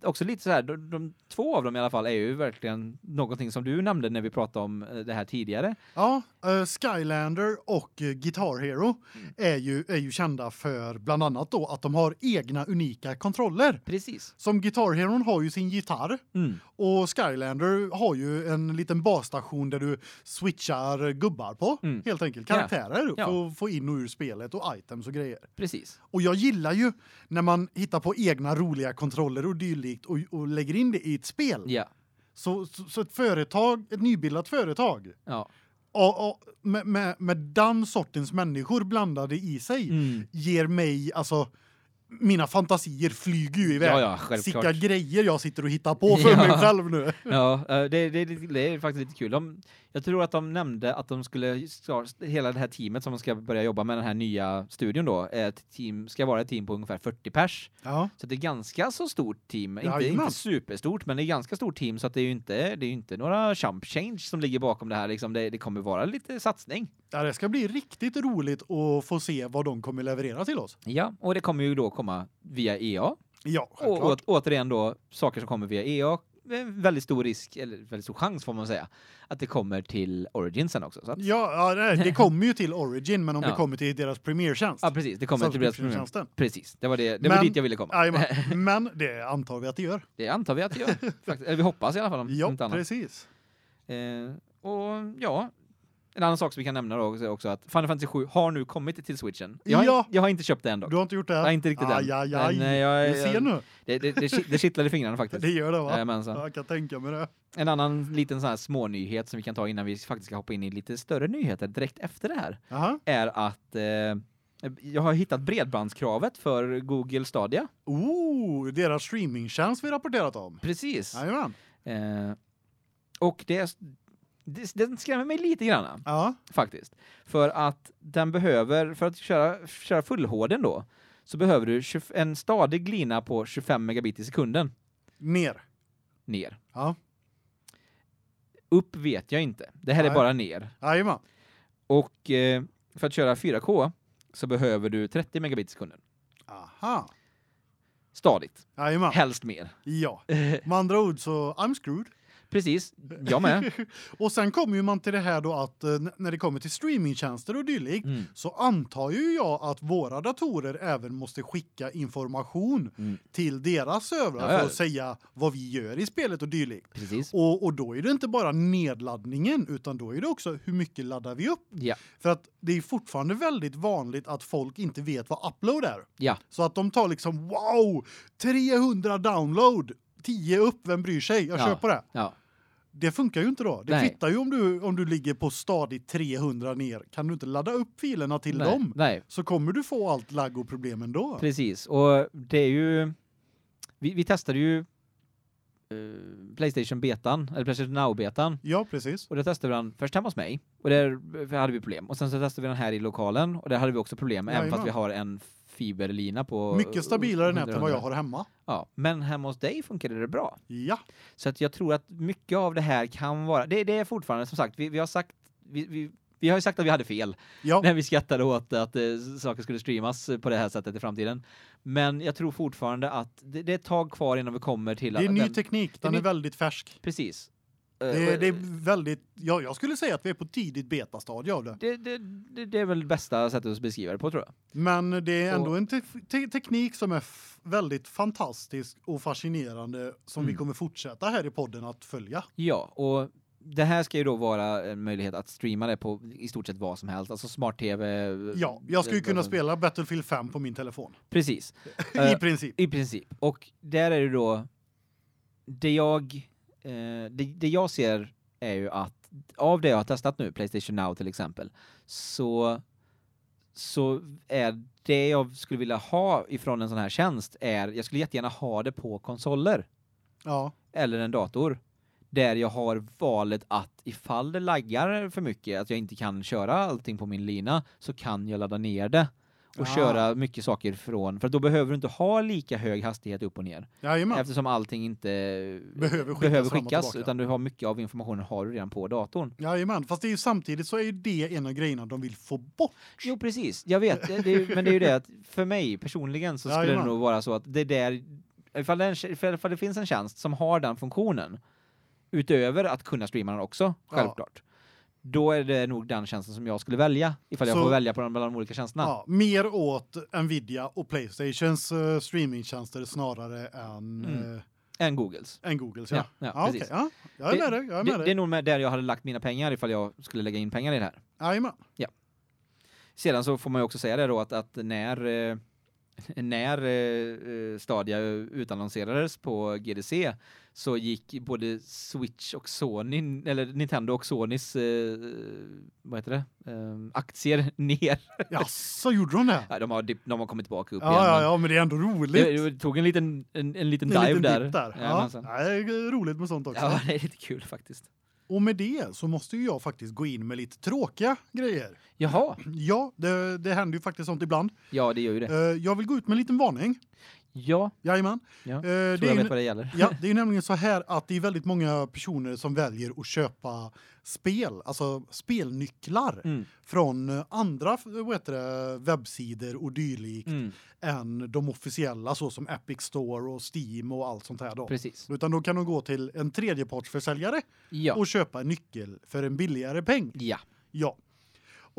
också lite så här, de, de två av dem i alla fall är ju verkligen någonting som du nämnde när vi pratade om eh, det här tidigare. Ja, eh, Skylander och Guitar Hero Mm. är ju är ju kända för bland annat då att de har egna unika kontroller. Precis. Som Guitar Hero har ju sin gitarr Mm. och Skylander har ju en liten basstation där du switchar gubbar på Mm. helt enkelt karaktärer Ja. för att få in och ur spelet och items och grejer. Precis. Och jag gillar ju när man hittar på egna roliga kontroller och dylikt och, och lägger in det i ett spel. Ja. Så, så, så ett företag, ett nybildat företag Ja. och, och med, med, med den sortens människor blandade i sig Mm. ger mig alltså mina fantasier flyger ju iväg. Ja, ja, självklart. Vilka grejer jag sitter och hittar på för [laughs] Ja. mig själv nu. Ja, eh, det, det, det är faktiskt lite kul. De, jag tror att de nämnde att de skulle hela det här teamet som ska börja jobba med den här nya studion då, är ett team ska vara ett team på ungefär 40 pers. Ja. Så det är ganska så stort team. Inte, Jajamän. inte superstort, men det är ganska stort team så att det är ju inte det är ju inte några chump change som ligger bakom det här liksom. Det, det kommer vara lite satsning. ja, det ska bli riktigt roligt att få se vad de kommer leverera till oss. Ja, och det kommer ju då komma via EA Ja, och självklart. åt, återigen då saker som kommer via EA väldigt stor risk eller väldigt stor chans får man säga att det kommer till Origin sen också så att, Ja, ja det, kommer ju till Origin men om Ja. det kommer till deras premiärtjänst. Ja, precis. Det kommer till deras Subscription-tjänsten. Precis. Det var det det var Men- dit jag ville komma. Jajamän. [laughs] Men det antar vi att det gör. Det antar vi att det gör. Faktiskt. Eller vi hoppas i alla fall om [laughs] Ja, inte annat. precis. Eh, och ja, en annan sak som vi kan nämna då är också att Final Fantasy 7 har nu kommit till Switchen. Jag har, Ja. jag har inte köpt det än dock. Du har inte gjort det? Jag har inte riktigt aj, aj, aj. Men, eh, jag, Du ser jag, nu. det, det, det, det kittlar i fingrarna faktiskt. Det gör det va? Ja, Jag kan tänka mig det. En annan liten sån här smånyhet som vi kan ta innan vi faktiskt ska hoppa in i lite större nyheter direkt efter det här Jaha. är att eh, jag har hittat bredbandskravet för Google Stadia. Oh, deras streamingtjänst vi rapporterat om. Precis. Jajamän. Eh, och det, det, den skrämmer mig lite grann Ja. faktiskt. För att den behöver, för att köra, köra full då, så behöver du 20, en stadig lina på 25 megabit i sekunden Ner. ner. Ja. Upp vet jag inte. Det här är Nej. bara ner. Jajamän. Och eh, för att köra 4K så behöver du 30 megabit i sekunden. Aha. Stadigt. Jajamän. Helst mer. Ja. [laughs] Med andra ord så I'm screwed. Precis. Jag med. [laughs] och sen kommer ju man till det här då att eh, när det kommer till streamingtjänster och dylikt Mm. så antar ju jag att våra datorer även måste skicka information Mm. till deras servrar ja. för att säga vad vi gör i spelet och dylikt. Precis. Och, och då är det inte bara nedladdningen utan då är det också hur mycket laddar vi upp. Ja. För att det är fortfarande väldigt vanligt att folk inte vet vad upload är. Ja. Så att de tar liksom wow, 300 download, 10 upp, vem bryr sig? Jag Ja. kör på det. Ja. Det funkar ju inte då. Det Nej. kvittar ju om du om du ligger på stadigt 300 ner. Kan du inte ladda upp filerna till Nej. dem Nej. så kommer du få allt lagg och problem ändå. Precis. Och det är ju vi, vi testade ju eh, PlayStation betan eller PlayStation Now betan Ja, precis. och det testade vi den först hemma hos mig och där hade vi problem och sen så testade vi den här i lokalen och där hade vi också problem även fast vi har en fiberlina på Mycket stabilare nät 100. än vad jag har hemma. Ja, men hemma hos dig funkade det bra. Ja. Så att jag tror att mycket av det här kan vara det, det är fortfarande som sagt vi, vi har sagt vi, vi vi har ju sagt att vi hade fel Ja. [laughs] när vi skrattade åt att eh, saker skulle streamas på det här sättet i framtiden. Men jag tror fortfarande att det, det är ett tag kvar innan vi kommer till Det är att ny den- teknik, den är ny- väldigt färsk. precis. Eh, Det, det är väldigt ja, jag skulle säga att vi är på tidigt betastadie av det. det, det, det, är väl bästa sättet att beskriva det på tror jag. Men det är ändå Och- en te te teknik som är väldigt fantastisk och fascinerande som vi Mm. kommer fortsätta här i podden att följa. Ja, och det här ska ju då vara en möjlighet att streama det på i stort sett vad som helst, alltså smart-tv. Ja, jag skulle ju kunna spela Battlefield 5 på min telefon. Precis. [laughs] I Eh, princip. I princip. Och där är det då det jag eh, det, det jag ser är ju att av det jag har testat nu PlayStation Now till exempel så så är det jag skulle vilja ha ifrån en sån här tjänst är jag skulle jättegärna ha det på konsoler. Ja. eller en dator. Där jag har valet att ifall det laggar för mycket att jag inte kan köra allting på min lina så kan jag ladda ner det och Ah. köra mycket saker från för då behöver du inte ha lika hög hastighet upp och ner Jajamän. eftersom allting inte Behöver skickas behöver skickas utan du har mycket av informationen har du redan på datorn. Jajamän, fast det är ju samtidigt så är ju det en av grejerna de vill få bort. Jo precis, jag vet det, är men det är ju det att för mig personligen så skulle Jajamän. det nog vara så att det där ifall det, är en, ifall det finns en tjänst som har den funktionen utöver att kunna streama den också Ja. Då är det nog den tjänsten som jag skulle välja ifall jag Så- får välja på de, mellan de olika tjänsterna. Ja, mer åt Nvidia och Playstations uh, streamingtjänster snarare än Mm. eh, Än Googles. än Googles. Ja, Ja, ja, ja, precis. okej, ja. Jag är med dig, jag är med det, det är dig. nog med där jag hade lagt mina pengar ifall jag skulle lägga in pengar i det här. Jajamän. Sedan så får man ju också säga det då att, att när eh, [laughs] när eh, eh, Stadia utannonserades på GDC så gick både Switch och Sony eller Nintendo och Sonys eh, vad heter det? Eh, aktier [laughs] ner. Ja, så gjorde de det. Ja, de har de har kommit tillbaka upp igen. Ja, ja, men ja, det är ändå roligt. Det, det tog en liten en, en liten En dive liten där. där. Ja, Jajamensan. det är roligt med sånt också. Ja, [laughs] det är lite kul faktiskt. Och med det så måste ju jag faktiskt gå in med lite tråkiga grejer. Jaha. Ja, det, det händer ju faktiskt sånt ibland. Ja, det gör ju det. Eh, Jag vill gå ut med en liten varning. Ja, Jajamän. ja. Eh, det jag är vet ju, vad det gäller. ja, det är [laughs] nämligen så här att det är väldigt många personer som väljer att köpa spel, alltså spelnycklar Mm. från andra vad heter det, webbsidor och dylikt Mm. än de officiella så som Epic Store och Steam och allt sånt här då. Precis. Utan då kan de gå till en tredjepartsförsäljare Ja. och köpa en nyckel för en billigare peng. Ja. Ja.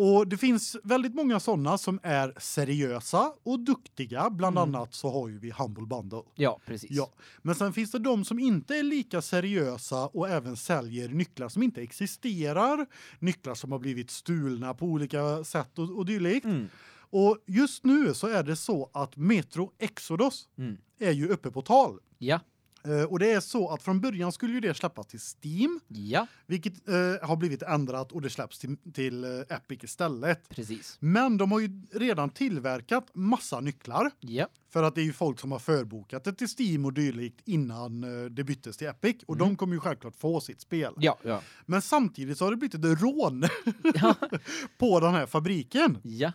Och det finns väldigt många sådana som är seriösa och duktiga. Bland Mm. annat så har ju vi Humble Bundle. Ja, precis. Ja, men sen finns det de som inte är lika seriösa och även säljer nycklar som inte existerar, nycklar som har blivit stulna på olika sätt och, och dylikt. Mm. Och just nu så är det så att Metro Exodus Mm. är ju uppe på tal. Ja. Eh, och det är så att från början skulle ju det släppas till Steam, Ja, vilket eh, har blivit ändrat och det släpps till, till eh, Epic istället. precis. Men de har ju redan tillverkat massa nycklar Ja. för att det är ju folk som har förbokat det till Steam och dylikt innan eh, det byttes till Epic och Mm. de kommer ju självklart få sitt spel. Ja, ja. Men samtidigt så har det blivit ett rån [laughs] Ja. [laughs] på den här fabriken. Ja.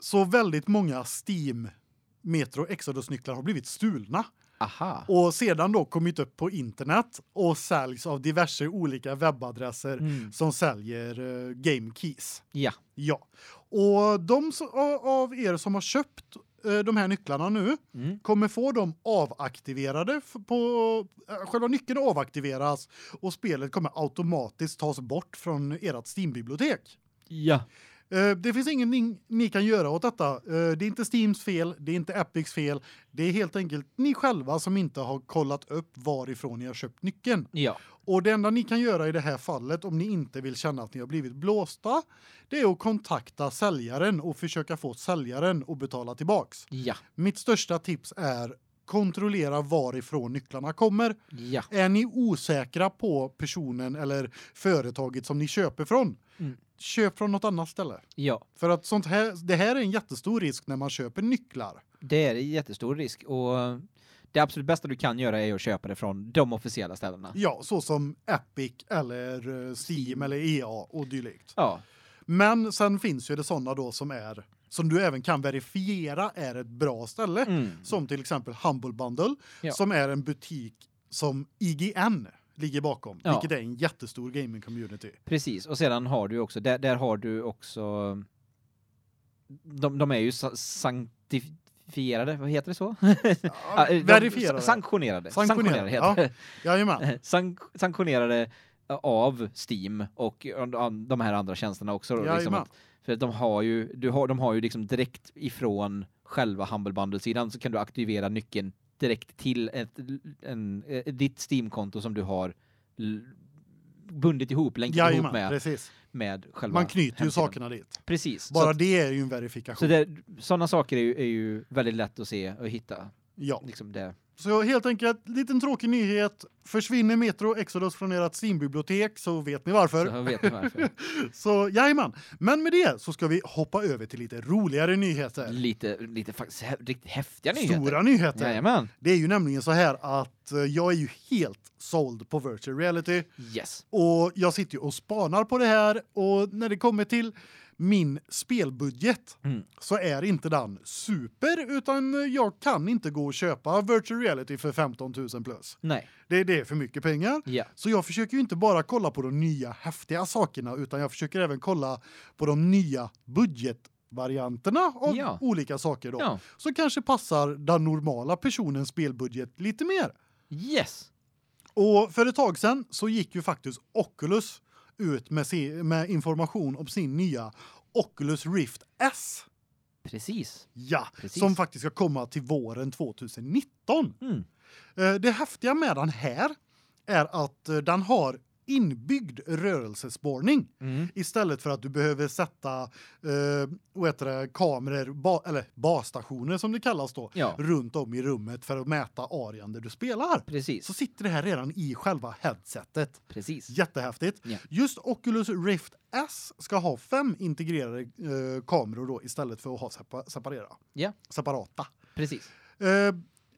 Så väldigt många Steam Metro Exodus nycklar har blivit stulna Aha. och sedan då kommit upp på internet och säljs av diverse olika webbadresser Mm. som säljer uh, game keys. Ja. Ja. Och de av- er som har köpt eh, de här nycklarna nu Mm. kommer få dem avaktiverade på eh, själva nyckeln avaktiveras och spelet kommer automatiskt tas bort från ert Steam-bibliotek. Ja. Eh, Det finns ingenting ni kan göra åt detta. Eh, Det är inte Steams fel, det är inte Epics fel. Det är helt enkelt ni själva som inte har kollat upp varifrån ni har köpt nyckeln. Ja. Och det enda ni kan göra i det här fallet om ni inte vill känna att ni har blivit blåsta, det är att kontakta säljaren och försöka få säljaren att betala tillbaks. Ja. Mitt största tips är kontrollera varifrån nycklarna kommer. Ja. Är ni osäkra på personen eller företaget som ni köper från? Mm. Köp från något annat ställe. Ja. För att sånt här det här är en jättestor risk när man köper nycklar. Det är en jättestor risk och det absolut bästa du kan göra är att köpa det från de officiella ställena. Ja, så som Epic eller eh, Steam, Steam. eller EA och dylikt. Ja. Men sen finns ju det såna då som är som du även kan verifiera är ett bra ställe Mm. som till exempel Humble Bundle Ja. som är en butik som IGN ligger bakom, Ja. vilket är en jättestor gaming community. Precis, och sedan har du också där, där har du också de, de är ju sa- sanktifierade, vad heter det så? [laughs] Ja, de- verifierade. Sanktionerade. Sanktionerade, heter det. Jajamän. [laughs] Sank sanktionerade av Steam och de här andra tjänsterna också då, liksom att, för att de har ju du har de har ju liksom direkt ifrån själva Humble Bundle sidan så kan du aktivera nyckeln direkt till ett en, eh, ditt Steam-konto som du har bundit ihop länkat ihop Jajamän, med precis. med själva Man knyter ju hemsidan. sakerna dit. Precis. Bara att, det är ju en verifikation. så såna saker är ju, är ju väldigt lätt att se och hitta ja. liksom det. Så helt enkelt liten tråkig nyhet. Försvinner Metro Exodus från ert Steam-bibliotek så vet ni varför. Så vet ni varför. [laughs] Så jajamän. Men med det så ska vi hoppa över till lite roligare nyheter. lite lite faktiskt riktigt häftiga nyheter. Stora nyheter. Jajamän. Det är ju nämligen så här att eh, jag är ju helt såld på virtual reality Yes. och jag sitter ju och spanar på det här och när det kommer till min spelbudget Mm. så är inte den super utan jag kan inte gå och köpa virtual reality för 15 000 plus. Nej. Det det är för mycket pengar. Ja. Så jag försöker ju inte bara kolla på de nya häftiga sakerna utan jag försöker även kolla på de nya budgetvarianterna av Ja. olika saker då. Ja. Som kanske passar den normala personens spelbudget lite mer. Yes. Och för ett tag sedan så gick ju faktiskt Oculus ut med, se, med information om sin nya Oculus Rift S. Precis. Ja, Precis. som faktiskt ska komma till våren 2019. Mm. Eh, Det häftiga med den här är att eh, den har inbyggd rörelsespårning Mm. istället för att du behöver sätta eh vad heter det kameror ba, eller basstationer som det kallas då Ja. runt om i rummet för att mäta arean där du spelar. Precis. Så sitter det här redan i själva headsetet. Precis. Jättehäftigt. Ja. Just Oculus Rift S ska ha fem integrerade eh, kameror då istället för att ha sepa separera. Ja. Separata. Precis. Eh,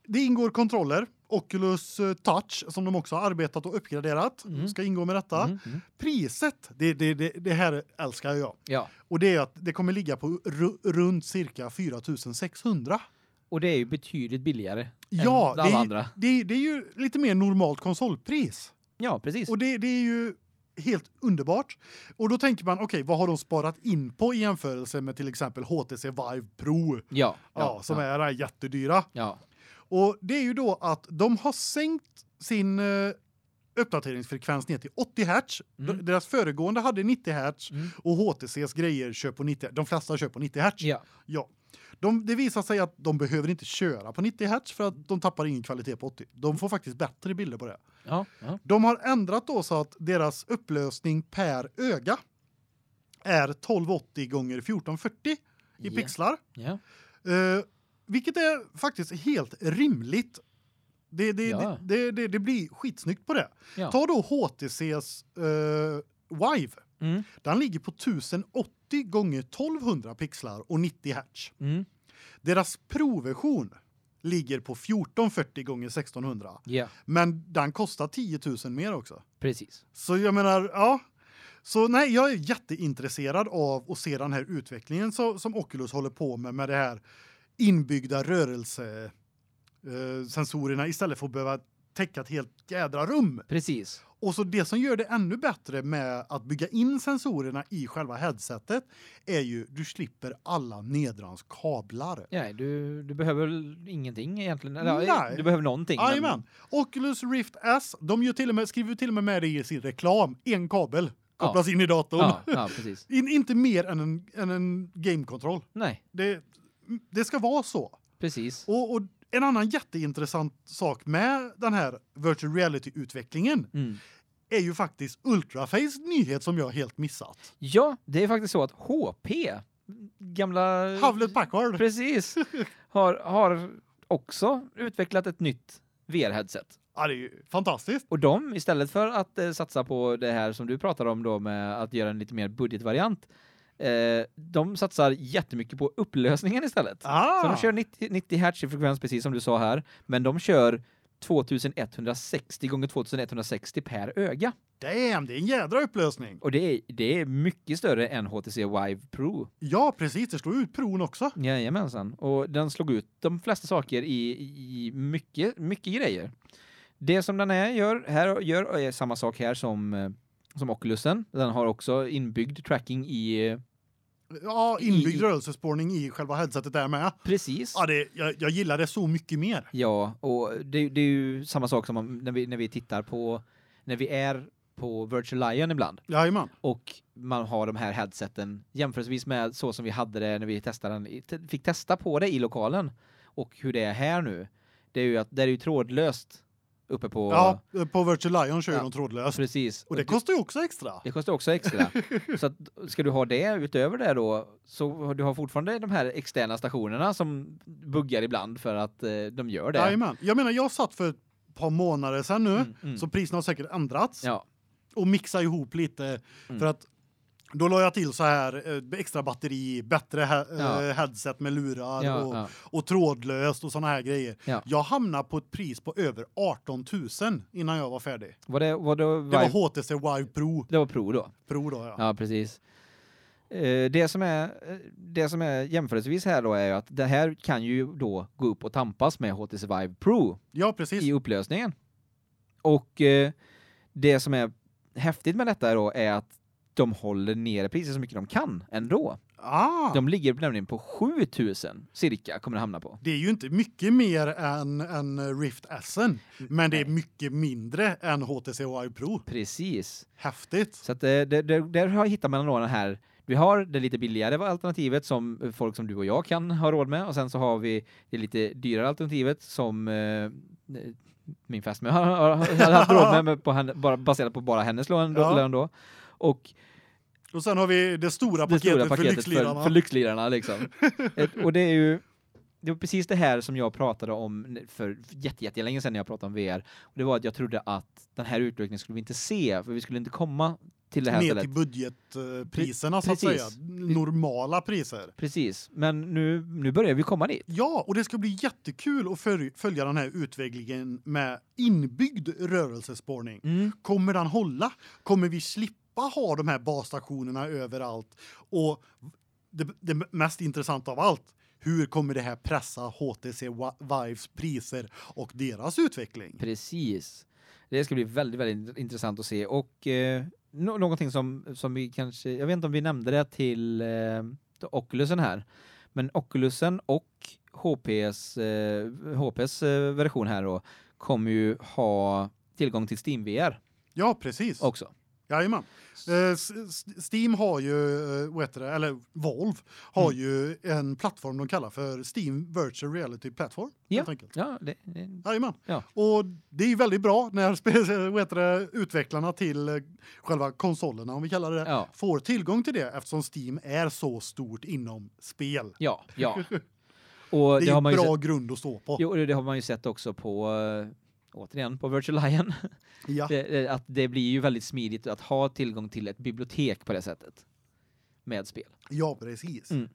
det ingår kontroller. Oculus eh, Touch som de också har arbetat och uppgraderat Mm. ska ingå med detta. Mm. Mm. Priset, det, det, det, det här älskar jag. Ja. Och det är att det kommer ligga på ru, runt cirka 4600. Och det är ju betydligt billigare Ja, än det alla är, andra. det, det är ju lite mer normalt konsolpris. Ja, precis. Och det, det är ju helt underbart. Och då tänker man, okej, vad har de sparat in på i jämförelse med till exempel HTC Vive Pro? ja, Ja, som ja, är det jättedyra. Ja. Och det är ju då att de har sänkt sin uh, uppdateringsfrekvens ner till 80 Hz. Mm. Deras föregående hade 90 Hz Mm. och HTCs grejer kör på 90 De flesta kör på 90 Hz. Ja. Ja. De, det visar sig att de behöver inte köra på 90 Hz för att de tappar ingen kvalitet på 80. De får faktiskt bättre bilder på det. Ja, ja. De har ändrat då så att deras upplösning per öga är 1280 gånger 1440 i Ja. pixlar. Ja. Eh, vilket är faktiskt helt rimligt. Det det, Ja. det, det, det blir skitsnyggt på det. Ja. Ta då HTC:s eh Vive. Mm. Den ligger på 1080 gånger 1200 pixlar och 90 Hz. Mm. Deras Pro-version ligger på 1440 gånger 1600. Ja, Men den kostar 10 000 mer också. precis. Så jag menar, ja. Så nej, jag är jätteintresserad av att se den här utvecklingen så, som Oculus håller på med med det här inbyggda rörelse eh, sensorerna istället för att behöva täcka ett helt jädra rum. Precis. Och så det som gör det ännu bättre med att bygga in sensorerna i själva headsetet är ju du slipper alla nedrans kablar. Ja, du du behöver ingenting egentligen. Eller, Nej. Du behöver någonting. men- Jajamän. Oculus Rift S, de gör till och med skriver till och med med det i sin reklam. En kabel kopplas in i datorn. Ja, ja, precis. [laughs] In, inte mer än en än en gamekontroll. Nej, Det det ska vara så. precis. Och, och en annan jätteintressant sak med den här virtual reality utvecklingen Mm. är ju faktiskt Ultraface nyhet som jag helt missat. Ja, det är faktiskt så att HP, gamla... Hewlett Packard. Precis. [laughs] Har, har också utvecklat ett nytt VR-headset. Ja, det är ju fantastiskt. Och de, istället för att eh, satsa på det här som du pratar om då med att göra en lite mer budgetvariant, eh, de satsar jättemycket på upplösningen istället. Ah. Så de kör 90, 90 Hz i frekvens precis som du sa här, men de kör 2160 gånger 2160 per öga. Damn, det är en jädra upplösning. Och det är, det är mycket större än HTC Vive Pro. Ja, precis, det slår ut pron också. Jajamensan. Och den slog ut de flesta saker i, i mycket, mycket grejer. Det som den är gör, här gör är samma sak här som, eh, som Oculusen. Den har också inbyggd tracking i... Ja, inbyggd I- rörelsespårning i själva headsetet där med. Precis. Ja, det jag, jag gillar det så mycket mer. Ja, och det, det är ju samma sak som om- när vi, när vi tittar på, när vi är på Virtual Lion ibland Jajamän. och man har de här headseten jämförelsevis med så som vi hade det när vi testade den, fick testa på det i lokalen och hur det är här nu. Det är ju att det är ju trådlöst uppe på Ja, på Virtual Lion kör Ja. de trådlöst. precis. Och det kostar ju också extra. det kostar också extra. [laughs] så att ska du ha det utöver det då så du har fortfarande de här externa stationerna som buggar ibland för att eh, de gör det. Jajamän. Jag menar, jag satt för ett par månader sedan nu, Mm, mm. så priserna har säkert ändrats. Ja. Och mixa ihop lite Mm. för att då la jag till så här eh, extra batteri, bättre he Ja. eh, headset med lurar Ja, och, ja. och trådlöst och såna här grejer. Ja. Jag hamnade på ett pris på över 18 000 innan jag var färdig. Var det var det, Det var HTC Vive Pro, det var Pro då? Pro då ja. Ja, precis. Eh, Det som är det som är jämförelsevis här då är ju att det här kan ju då gå upp och tampas med HTC Vive Pro Ja, precis. i upplösningen. Och det som är häftigt med detta då är att de håller nere priset så mycket de kan ändå. Ah. De ligger nämligen på 7000 cirka kommer det hamna på. Det är ju inte mycket mer än än Rift S'en, men det är mycket mindre än HTC Vive Pro. Precis. Häftigt. Så att det, det, det, där har- hittar man då den här vi har det lite billigare alternativet som folk som du och jag kan ha råd med och sen så har vi det lite dyrare alternativet som eh, min fästmö har, har, har haft råd med, [laughs] med på henne, bara baserat på bara hennes lön, Ja. då. Och Och sen har vi det stora det paketet, stora för paketet lyxlirarna. för, för lyxlirarna liksom. [laughs] Ett- och det är ju det var precis det här som jag pratade om för jätte, jättelänge sedan när jag pratade om VR. Och det var att jag trodde att den här utvecklingen skulle vi inte se, för vi skulle inte komma till det här ner stället. till budgetpriserna så att Precis. säga. Normala priser. Precis, men nu, nu börjar vi komma dit. Ja, och det ska bli jättekul att följ- följa den här utvecklingen med inbyggd rörelsespårning. Mm. Kommer den hålla? Kommer vi slippa ha de här basstationerna överallt? Och det, det mest intressanta av allt, hur kommer det här pressa HTC Vives priser och deras utveckling? Precis. Det ska bli väldigt väldigt intressant att se och eh, nå- någonting som som vi kanske jag vet inte om vi nämnde det till eh, till Oculusen här. Men Oculusen och HP:s eh, HP:s eh, version här då kommer ju ha tillgång till Steam VR Ja, precis. också. Jajamän. Eh, Steam har ju, eh, vad det, eller Valve har Mm. ju en plattform de kallar för Steam Virtual Reality Platform. Ja. Helt enkelt. Ja, det, det. Ja. Och det är ju väldigt bra när [laughs] vad det, utvecklarna till eh, själva konsolerna, om vi kallar det, ja. får tillgång till det eftersom Steam är så stort inom spel. Ja, ja. [laughs] Och Det är har ju man ju bra sett, grund att stå på. jo, det har man ju sett också på återigen på Virtual Lion [laughs] Ja. det, att det blir ju väldigt smidigt att ha tillgång till ett bibliotek på det sättet med spel. ja, precis. Mm.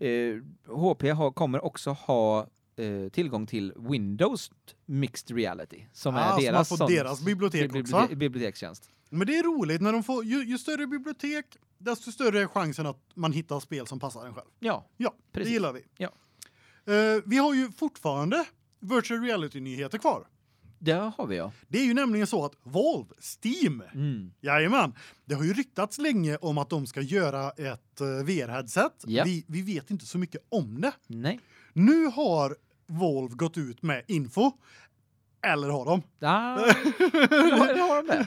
Eh, HP har, kommer också ha eh, tillgång till Windows Mixed Reality som Ah, är deras sånt- deras bibliotek bibli- också. bibliotekstjänst. Men det är roligt när de får ju, ju större bibliotek desto större är chansen att man hittar spel som passar en själv. Ja, Ja, Precis. det gillar vi. Ja. Eh, vi har ju fortfarande virtual reality nyheter kvar. det har vi ja. Det är ju nämligen så att Valve Steam Mm. Jajamän. Det har ju ryktats länge om att de ska göra ett eh, VR-headset. Ja. Vi, vi vet inte så mycket om det. Nej. Nu har Valve gått ut med info. Eller har de? Ah, [laughs] har, har de det?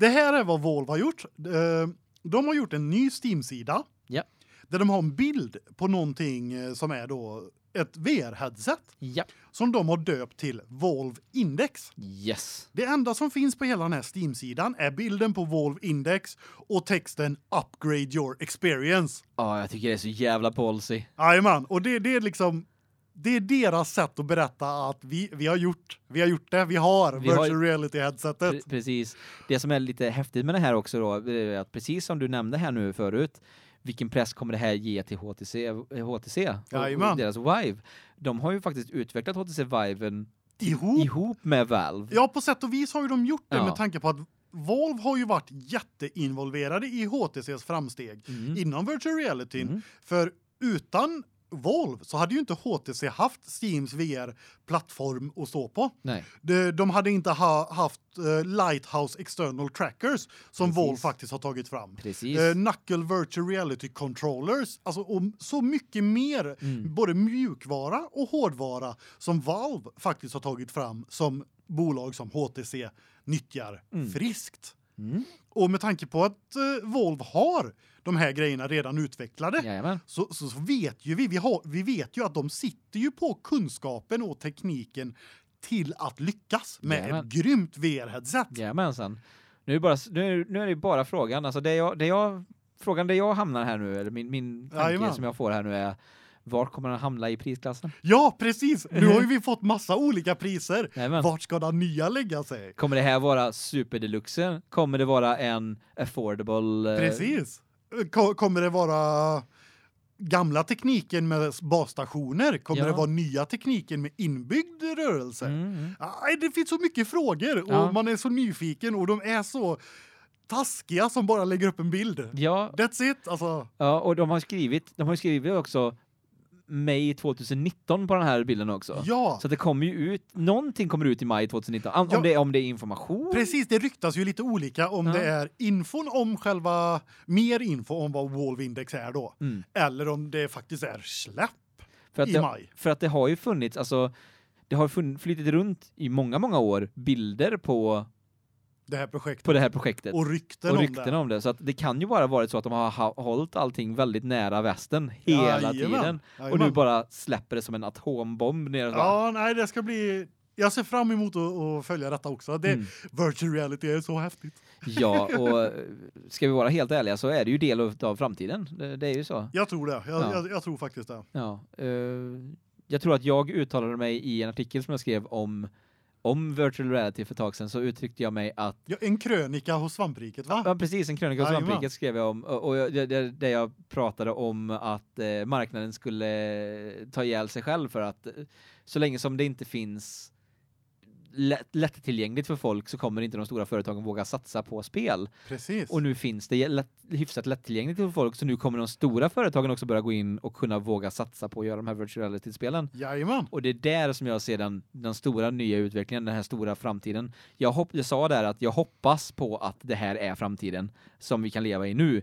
Det här är vad Valve har gjort. Eh, De har gjort en ny Steam-sida. Ja. Där de har en bild på någonting eh, som är då ett VR-headset Ja. som de har döpt till Valve Index. Yes. Det enda som finns på hela den här Steam-sidan är bilden på Valve Index och texten Upgrade your experience. Ja, jag tycker det är så jävla policy. Jajamän, och det, det är liksom det är deras sätt att berätta att vi, vi har gjort vi har gjort det, vi har Vi har- virtual reality headsetet. Pre- precis. Det som är lite häftigt med det här också då, är att precis som du nämnde här nu förut, vilken press kommer det här ge till HTC, HTC och deras Vive? De har ju faktiskt utvecklat HTC Viven Ihop. ihop med Valve. Ja, på sätt och vis har ju de gjort det Ja. med tanke på att Valve har ju varit jätteinvolverade i HTCs framsteg Mm. inom virtual reality Mm. för utan Valve så hade ju inte HTC haft Steams VR-plattform att stå på. Nej. De, de hade inte ha, haft eh, Lighthouse External Trackers som Precis. Valve faktiskt har tagit fram. Precis. Eh, Knuckle Virtual Reality Controllers, alltså och så mycket mer Mm. både mjukvara och hårdvara som Valve faktiskt har tagit fram som bolag som HTC nyttjar Mm. friskt. Mm. Och med tanke på att eh, Valve har de här grejerna redan utvecklade Jajamän. så, så, så vet ju vi vi har vi vet ju att de sitter ju på kunskapen och tekniken till att lyckas med Jajamän. ett grymt VR-headset. Jajamensan. Nu är bara nu nu är det bara frågan, alltså det jag det jag frågan där jag hamnar här nu eller min min tanke Jajamän. som jag får här nu är var kommer den hamna i prisklassen? Ja, precis. Nu har ju vi fått massa olika priser. Jajamän. Vart ska den nya lägga sig? Kommer det här vara super deluxe? Kommer det vara en affordable? eh, Precis. Ko- Kommer det vara gamla tekniken med basstationer? Kommer Ja. det vara nya tekniken med inbyggd rörelse? Mm, mm. Det finns så mycket frågor och Ja. man är så nyfiken och de är så taskiga som bara lägger upp en bild. Ja, That's it. Alltså, ja, och de har skrivit, de har skrivit också maj 2019 på den här bilden också. ja. Så det kommer ju ut någonting kommer ut i maj 2019. Om, Ja. det om det är information. Precis, det ryktas ju lite olika om Ja. det är infon om själva mer info om vad Wolf Index är då Mm. eller om det faktiskt är släpp För att i det, maj. för att det har ju funnits alltså det har flyttat runt i många många år bilder på Det här projektet på det här projektet och rykten, och om rykten det. om det så att det kan ju bara varit så att de har ha- hållit allting väldigt nära västen hela Jajamän, tiden och nu bara släpper det som en atombomb ner. Ja, nej, det ska bli jag ser fram emot att, följa detta också. Det Mm. virtual reality är så häftigt. Ja, [laughs] och ska vi vara helt ärliga så är det ju del av framtiden. Det, det är ju så. Jag tror det. Jag, Ja. jag, jag tror faktiskt det. Ja, eh, jag tror att jag uttalade mig i en artikel som jag skrev om om virtual reality för ett tag sedan så uttryckte jag mig att Ja, en krönika hos svampriket, va? Ja, precis, en krönika hos. Svampriket skrev jag om och, där, där jag pratade om att eh, marknaden skulle ta ihjäl sig själv för att eh, så länge som det inte finns lätt, lättillgängligt för folk så kommer inte de stora företagen våga satsa på spel. Precis. Och nu finns det lätt, hyfsat lättillgängligt för folk så nu kommer de stora företagen också börja gå in och kunna våga satsa på att göra de här virtual reality-spelen. Jajamän. Och det är där som jag ser den, den stora nya utvecklingen, den här stora framtiden. Jag, hopp, jag sa där att jag hoppas på att det här är framtiden som vi kan leva i nu.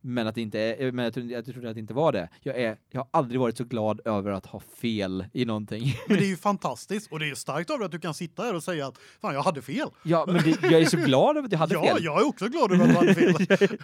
Men att det inte är, men jag trodde, jag trodde att det inte var det. Jag är jag har aldrig varit så glad över att ha fel i någonting. Men det är ju [laughs] fantastiskt och det är starkt av dig att du kan sitta här och säga att fan jag hade fel. Ja, men det, jag är så glad över att jag hade [laughs] ja, fel. jag är också glad över att du hade fel.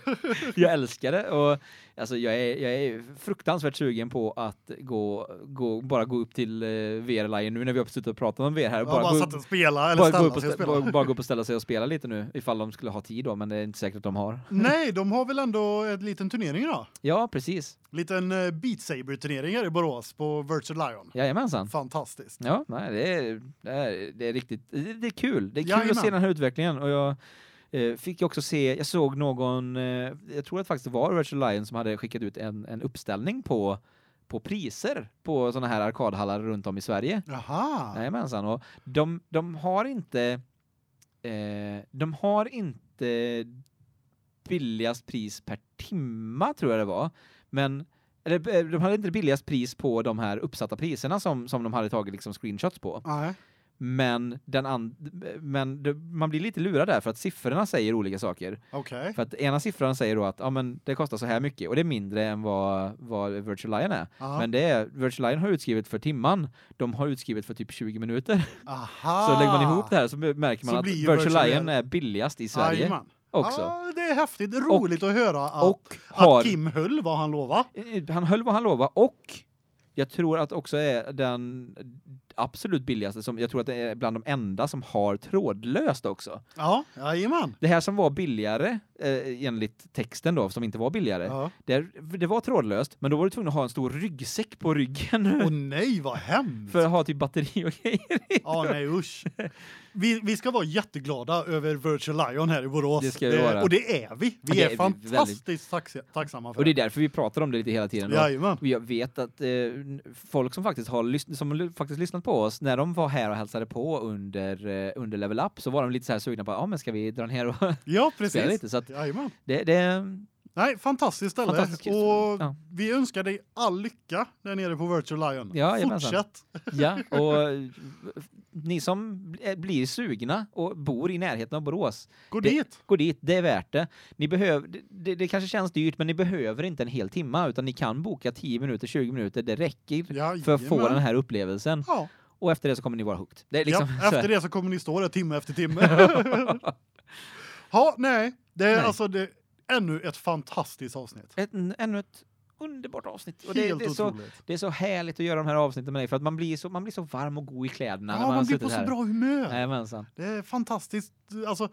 [laughs] jag älskar det och alltså jag är jag är fruktansvärt sugen på att gå gå bara gå upp till uh, VR Lion nu när vi har suttit och pratat om VR här Ja, bara, bara gå, och spela eller bara, ställa och sig och spela. bara, bara gå upp och ställa sig och spela lite nu ifall de skulle ha tid då men det är inte säkert att de har. Nej, de har väl ändå en liten turnering då. Ja, precis. Liten uh, Beat Saber här i Borås på Virtual Lion. Jajamensan. Fantastiskt. Ja, nej, det är det är, det är riktigt det, är kul. Det är kul Jajamän. att se den här utvecklingen och jag eh, fick ju också se jag såg någon eh, jag tror att faktiskt det var Virtual Lion som hade skickat ut en en uppställning på på priser på såna här arkadhallar runt om i Sverige. Jaha. Jajamensan och de de har inte eh, de har inte billigast pris per timma tror jag det var. Men eller eh, de hade inte billigast pris på de här uppsatta priserna som som de hade tagit liksom screenshots på. Nej. Men den and men det, man blir lite lurad där för att siffrorna säger olika saker. Okej. För att ena siffran säger då att ja men det kostar så här mycket och det är mindre än vad vad Virtual Lion är. Ja. Men det är Virtual Lion har utskrivet för timman. De har utskrivet för typ 20 minuter. Aha. Så lägger man ihop det här så märker man Så att Virtual, Virtual Lion är billigast i Sverige Jajamän. Också. Ja, det är häftigt. Det är roligt att höra att, och har att Kim höll vad han lovade. Eh, han höll vad han lovade och jag tror att också är den absolut billigaste som jag tror att det är bland de enda som har trådlöst också. Ja, jajamän. Det här som var billigare eh, enligt texten då som inte var billigare. Ja. Det, det var trådlöst men då var du tvungen att ha en stor ryggsäck på ryggen [laughs] Åh nej, vad hemskt. för att ha typ batteri och grejer. Ja, nej usch. Vi, vi ska vara jätteglada över Virtual Lion här i Borås. Det ska vi vara. Och det är vi. Vi det är, är fantastiskt taxa, tacksamma för. Och det är därför vi pratar om det lite hela tiden. Jajamän. Och jag vet att eh, folk som faktiskt har som faktiskt lyssnat på oss när de var här och hälsade på under eh, under Level Up så var de lite så här sugna på ja ah, men ska vi dra ner och Ja, [laughs] precis. lite så att Jajamän. det det Nej, fantastiskt ställe. Fantastiskt och Ja. vi önskar dig all lycka där nere på Virtual Lion. Ja. Fortsätt. ja [laughs] och eh, ni som bl- blir sugna och bor i närheten av Borås Gå Det- dit. gå dit det är värt det. Ni behöver det, det, kanske känns dyrt men ni behöver inte en hel timme utan ni kan boka 10 minuter 20 minuter det räcker för att få den här upplevelsen Ja. och efter det så kommer ni vara hooked. Liksom ja, efter det så kommer ni stå där timme efter timme. [laughs] [laughs] ja, nej. Det är Nej. alltså det ännu ett fantastiskt avsnitt. ett, ännu ett underbart avsnitt. Och det, det, är så, det är så härligt att göra de här avsnitten med dig för att man blir så, man blir så varm och god i kläderna Ja, man, man, blir på så här. bra humör. Jajamensan. Det är fantastiskt. Alltså,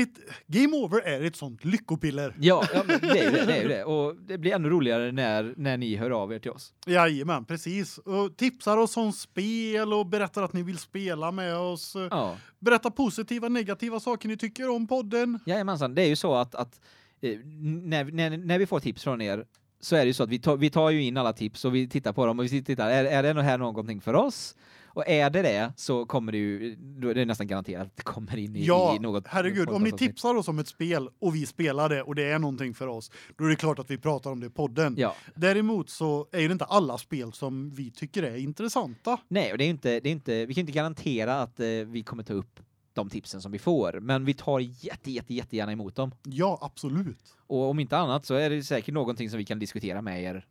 ett, Game Over är ett sånt lyckopiller. Ja, ja men det är ju det, det är ju det. [laughs] Och det blir ännu roligare när, när ni hör av er till oss. Jajamän, precis. Och tipsar oss om spel och berättar att ni vill spela med oss. Ja, Berätta positiva, negativa saker ni tycker om podden. jajamensan. Det är ju så att, att eh, när, när, när vi får tips från er så är det ju så att vi tar, vi tar ju in alla tips och vi tittar på dem och vi tittar, är, är det här någonting för oss? Och är det det så kommer det ju, då är det nästan garanterat att det kommer in i, Ja, i något herregud, om ni tipsar oss om ett spel och vi spelar det och det är någonting för oss, då är det klart att vi pratar om det i podden. Ja. Däremot så är det inte alla spel som vi tycker är intressanta. Nej, och det är inte det är inte vi kan inte garantera att eh, vi kommer ta upp de tipsen som vi får, men vi tar jätte jätte jättegärna emot dem. Ja, absolut. Och om inte annat så är det säkert någonting som vi kan diskutera med er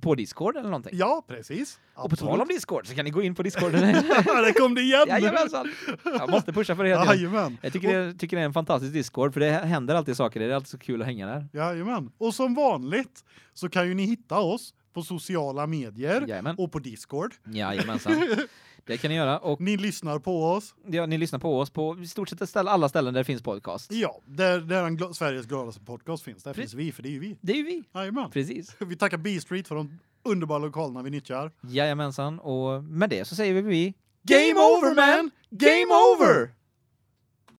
på Discord eller någonting. Ja, precis. Och på tal om Discord så kan ni gå in på Discord. [laughs] Där kom det igen! Jajamensan. Jag måste pusha för det. Jajamän. Jag tycker det, tycker det är en fantastisk Discord för det händer alltid saker. Det är alltid så kul att hänga där. Jajamän. Och som vanligt så kan ju ni hitta oss på sociala medier Jajamän. och på Discord. Jajamensan. [laughs] Det kan ni göra och Ni lyssnar på oss. ja, ni lyssnar på oss på i stort sett alla ställen där det finns podcast. Ja, där, där den gla- Sveriges gladaste podcast finns. Där Pre- finns vi, för det är ju vi. Det är ju vi. Jajamän. Precis. [laughs] Vi tackar B-Street för de underbara lokalerna vi nyttjar. Jajamensan och med det så säger vi Game over man! Game over!